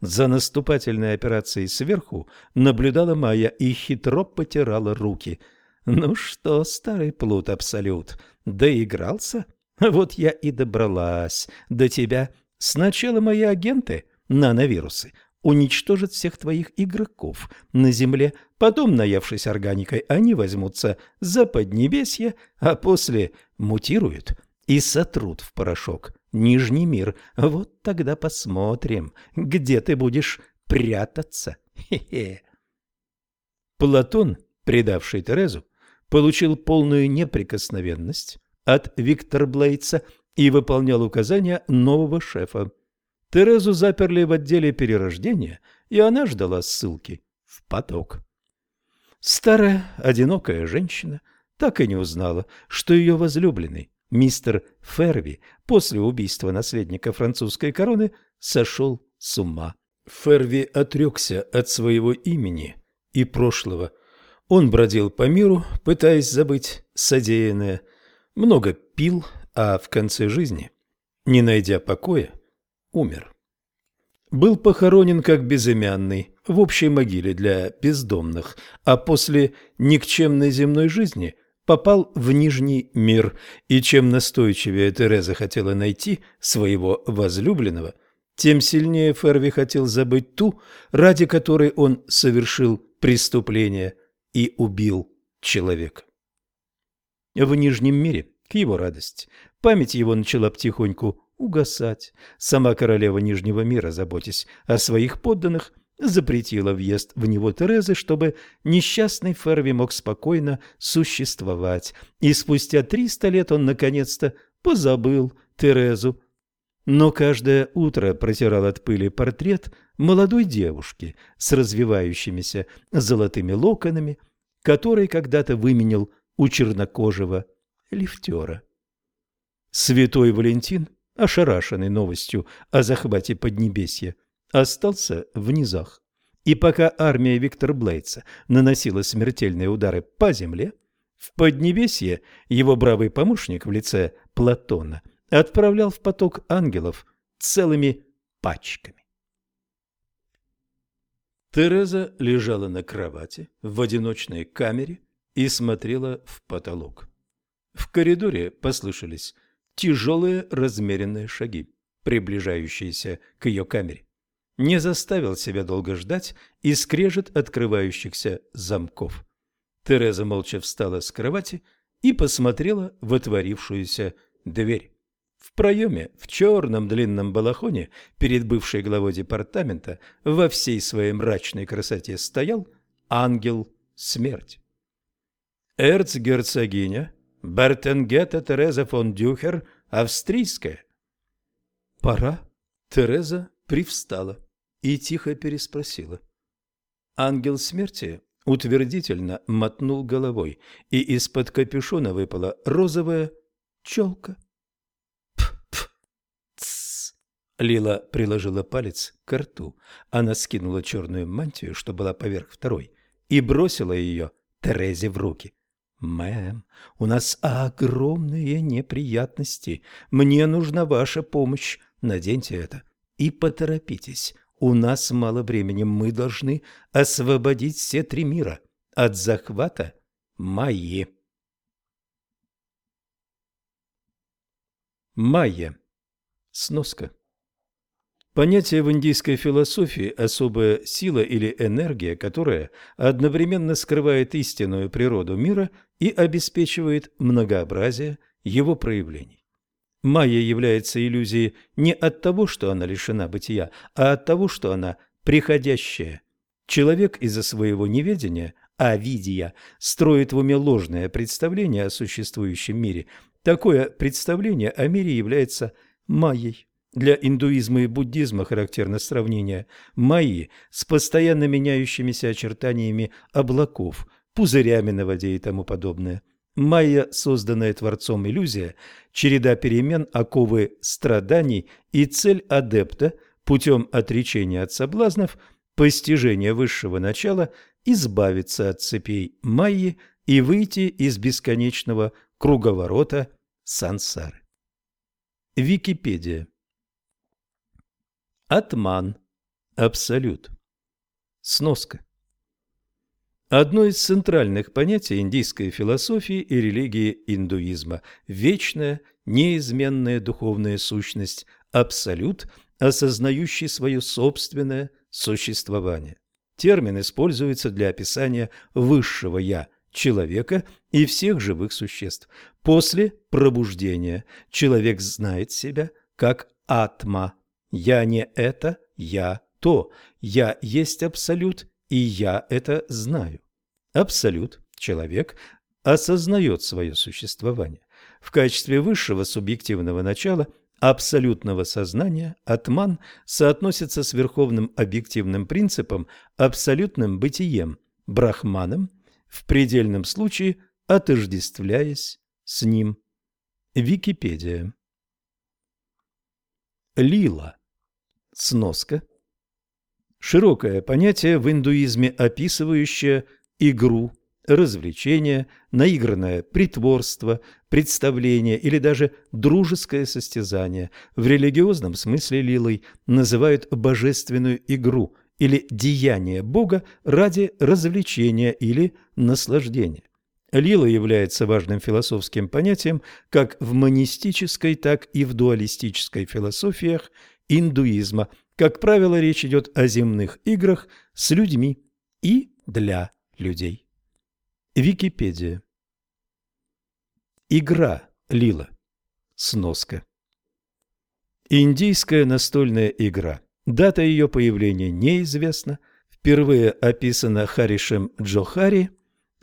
За наступательной операцией сверху наблюдала Майя и хитро потирала руки. «Ну что, старый плут Абсолют, доигрался? Вот я и добралась до тебя. Сначала мои агенты, нановирусы, уничтожат всех твоих игроков на Земле, потом, наявшись органикой, они возьмутся за Поднебесье, а после мутируют и сотрут в порошок Нижний мир. Вот тогда посмотрим, где ты будешь прятаться. Хе-хе. Платон, предавший Терезу, получил полную неприкосновенность от Виктора Блейца и выполнял указания нового шефа. Терезу заперли в отделе перерождения, и она ждала ссылки в поток. Старая, одинокая женщина так и не узнала, что ее возлюбленный мистер Ферви после убийства наследника французской короны сошел с ума. Ферви отрекся от своего имени и прошлого. Он бродил по миру, пытаясь забыть содеянное, много пил, а в конце жизни, не найдя покоя, умер. Был похоронен как безымянный в общей могиле для бездомных, а после никчемной земной жизни попал в Нижний мир, и чем настойчивее Тереза хотела найти своего возлюбленного, тем сильнее Ферви хотел забыть ту, ради которой он совершил преступление и убил человека. В Нижнем мире, к его радости, память его начала потихоньку угасать. Сама королева Нижнего мира, заботясь о своих подданных, запретила въезд в него Терезы, чтобы несчастный Ферви мог спокойно существовать. И спустя триста лет он наконец-то позабыл Терезу. Но каждое утро протирал от пыли портрет молодой девушки с развивающимися золотыми локонами, который когда-то выменил у чернокожего лифтера. Святой Валентин, ошарашенный новостью о захвате Поднебесья, остался в низах. И пока армия Виктора Блейца наносила смертельные удары по земле, в Поднебесье его бравый помощник в лице Платона отправлял в поток ангелов целыми пачками. Тереза лежала на кровати в одиночной камере и смотрела в потолок. В коридоре послышались тяжелые размеренные шаги, приближающиеся к ее камере не заставил себя долго ждать и скрежет открывающихся замков. Тереза молча встала с кровати и посмотрела в отворившуюся дверь. В проеме, в черном длинном балахоне, перед бывшей главой департамента, во всей своей мрачной красоте стоял ангел смерти. Эрцгерцогиня Бертенгета Тереза фон Дюхер, австрийская. Пора. Тереза привстала и тихо переспросила. Ангел смерти утвердительно мотнул головой, и из-под капюшона выпала розовая челка. Лила приложила палец к рту. Она скинула черную мантию, что была поверх второй, и бросила ее Терезе в руки. «Мэм, у нас огромные неприятности. Мне нужна ваша помощь. Наденьте это и поторопитесь. У нас мало времени, мы должны освободить все три мира от захвата Майи. Майя. Сноска. Понятие в индийской философии – особая сила или энергия, которая одновременно скрывает истинную природу мира и обеспечивает многообразие его проявлений. Майя является иллюзией не от того, что она лишена бытия, а от того, что она приходящая. Человек из-за своего неведения, а видия, строит в уме ложное представление о существующем мире. Такое представление о мире является майей. Для индуизма и буддизма характерно сравнение майи с постоянно меняющимися очертаниями облаков, пузырями на воде и тому подобное. Майя, созданная Творцом иллюзия, череда перемен, оковы страданий и цель адепта путем отречения от соблазнов, постижения высшего начала, избавиться от цепей Майи и выйти из бесконечного круговорота сансары. Википедия Атман. Абсолют. Сноска. Одно из центральных понятий индийской философии и религии индуизма – вечная, неизменная духовная сущность, абсолют, осознающий свое собственное существование. Термин используется для описания высшего «я» человека и всех живых существ. После пробуждения человек знает себя как атма. «Я не это, я то, я есть абсолют, и я это знаю». Абсолют, человек, осознает свое существование. В качестве высшего субъективного начала абсолютного сознания атман соотносится с верховным объективным принципом, абсолютным бытием, брахманом, в предельном случае отождествляясь с ним. Википедия Лила. Сноска. Широкое понятие в индуизме, описывающее игру, развлечение, наигранное притворство, представление или даже дружеское состязание. В религиозном смысле лилой называют божественную игру или деяние Бога ради развлечения или наслаждения. Лила является важным философским понятием как в монистической, так и в дуалистической философиях индуизма. Как правило, речь идет о земных играх с людьми и для людей. Википедия. Игра Лила. Сноска. Индийская настольная игра. Дата ее появления неизвестна. Впервые описана Харишем Джохари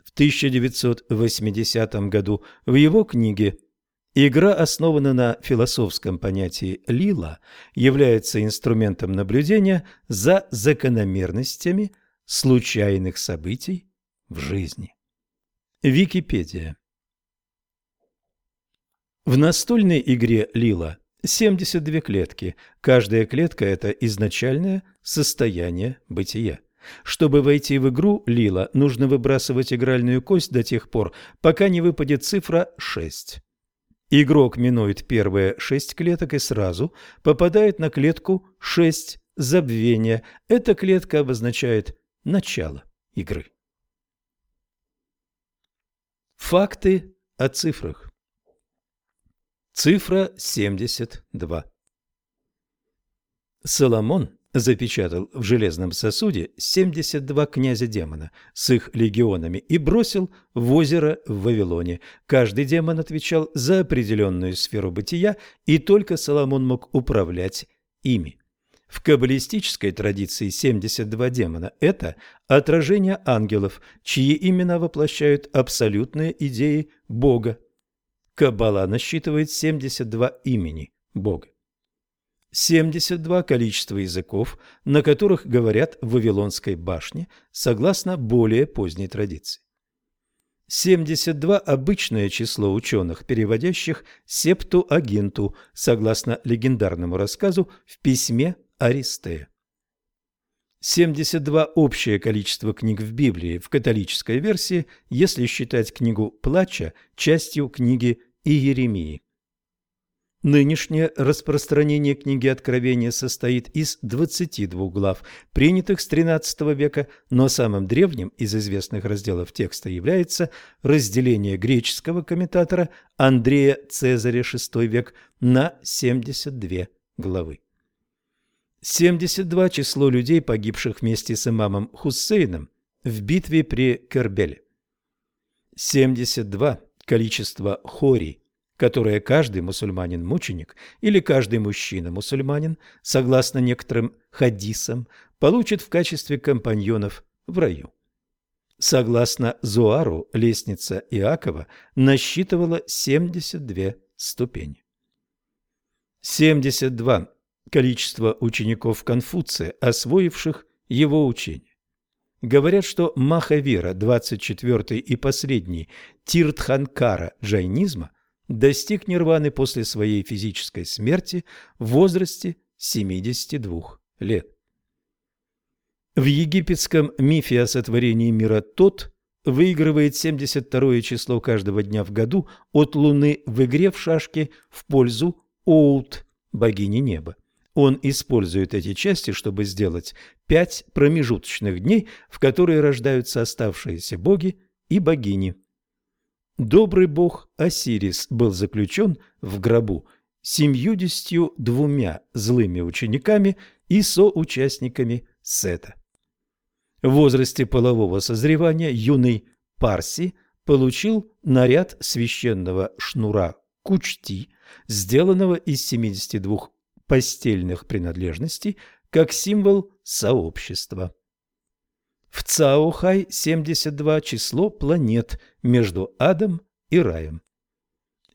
в 1980 году в его книге Игра основана на философском понятии «лила», является инструментом наблюдения за закономерностями случайных событий в жизни. Википедия В настольной игре «Лила» 72 клетки. Каждая клетка – это изначальное состояние бытия. Чтобы войти в игру «Лила», нужно выбрасывать игральную кость до тех пор, пока не выпадет цифра 6. Игрок минует первые 6 клеток и сразу попадает на клетку 6 забвения. Эта клетка обозначает начало игры. Факты о цифрах. Цифра 72. Соломон запечатал в железном сосуде 72 князя-демона с их легионами и бросил в озеро в Вавилоне. Каждый демон отвечал за определенную сферу бытия, и только Соломон мог управлять ими. В каббалистической традиции 72 демона – это отражение ангелов, чьи имена воплощают абсолютные идеи Бога. Каббала насчитывает 72 имени Бога. 72 количество языков, на которых говорят в Вавилонской башне, согласно более поздней традиции. 72 – обычное число ученых, переводящих септу-агенту, согласно легендарному рассказу в письме Аристея. 72 – общее количество книг в Библии в католической версии, если считать книгу «Плача» частью книги Иеремии. Нынешнее распространение книги Откровения состоит из 22 глав, принятых с XIII века, но самым древним из известных разделов текста является разделение греческого комментатора Андрея Цезаря VI век на 72 главы. 72 число людей, погибших вместе с имамом Хусейном в битве при Кербеле. 72 количество хори, которое каждый мусульманин-мученик или каждый мужчина-мусульманин, согласно некоторым хадисам, получит в качестве компаньонов в раю. Согласно Зуару, лестница Иакова насчитывала 72 ступени. 72 количество учеников Конфуция, освоивших его учение. Говорят, что Махавира, 24-й и последний Тиртханкара джайнизма, достиг нирваны после своей физической смерти в возрасте 72 лет. В египетском мифе о сотворении мира тот выигрывает 72 число каждого дня в году от Луны в игре в шашки в пользу Оут, богини неба. Он использует эти части, чтобы сделать пять промежуточных дней, в которые рождаются оставшиеся боги и богини. Добрый бог Осирис был заключен в гробу семьюдесятью двумя злыми учениками и соучастниками Сета. В возрасте полового созревания юный Парси получил наряд священного шнура Кучти, сделанного из 72 постельных принадлежностей, как символ сообщества. В Цаохай 72 число планет между адом и раем.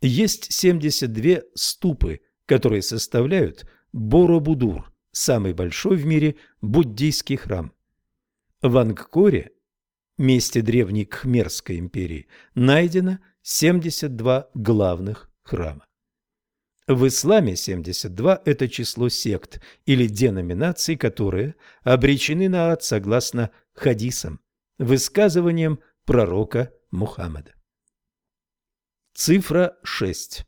Есть 72 ступы, которые составляют Боробудур, самый большой в мире буддийский храм. В Ангкоре, месте древней Кхмерской империи, найдено 72 главных храма. В исламе 72 – это число сект или деноминаций, которые обречены на ад согласно хадисам, высказываниям пророка Мухаммада. Цифра 6.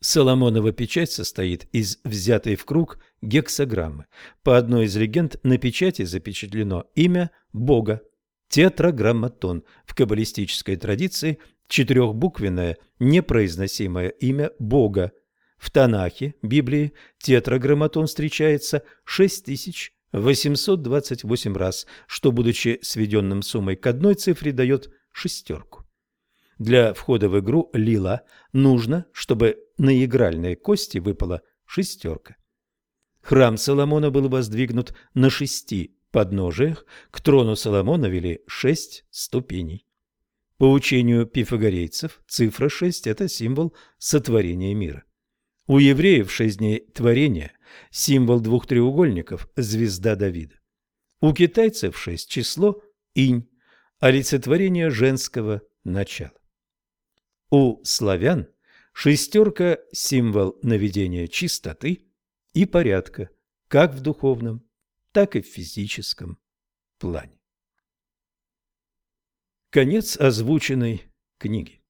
Соломонова печать состоит из взятой в круг гексограммы. По одной из легенд на печати запечатлено имя Бога. Тетраграмматон. В каббалистической традиции четырехбуквенное непроизносимое имя Бога. В Танахе, Библии, тетраграмматон встречается 6828 раз, что, будучи сведенным суммой к одной цифре, дает шестерку. Для входа в игру Лила нужно, чтобы на игральные кости выпала шестерка. Храм Соломона был воздвигнут на шести подножиях, к трону Соломона вели шесть ступеней. По учению пифагорейцев цифра 6 – это символ сотворения мира. У евреев шесть дней творения – символ двух треугольников – звезда Давида. У китайцев шесть число – инь, олицетворение женского начала. У славян шестерка – символ наведения чистоты и порядка, как в духовном, так и в физическом плане. Конец озвученной книги.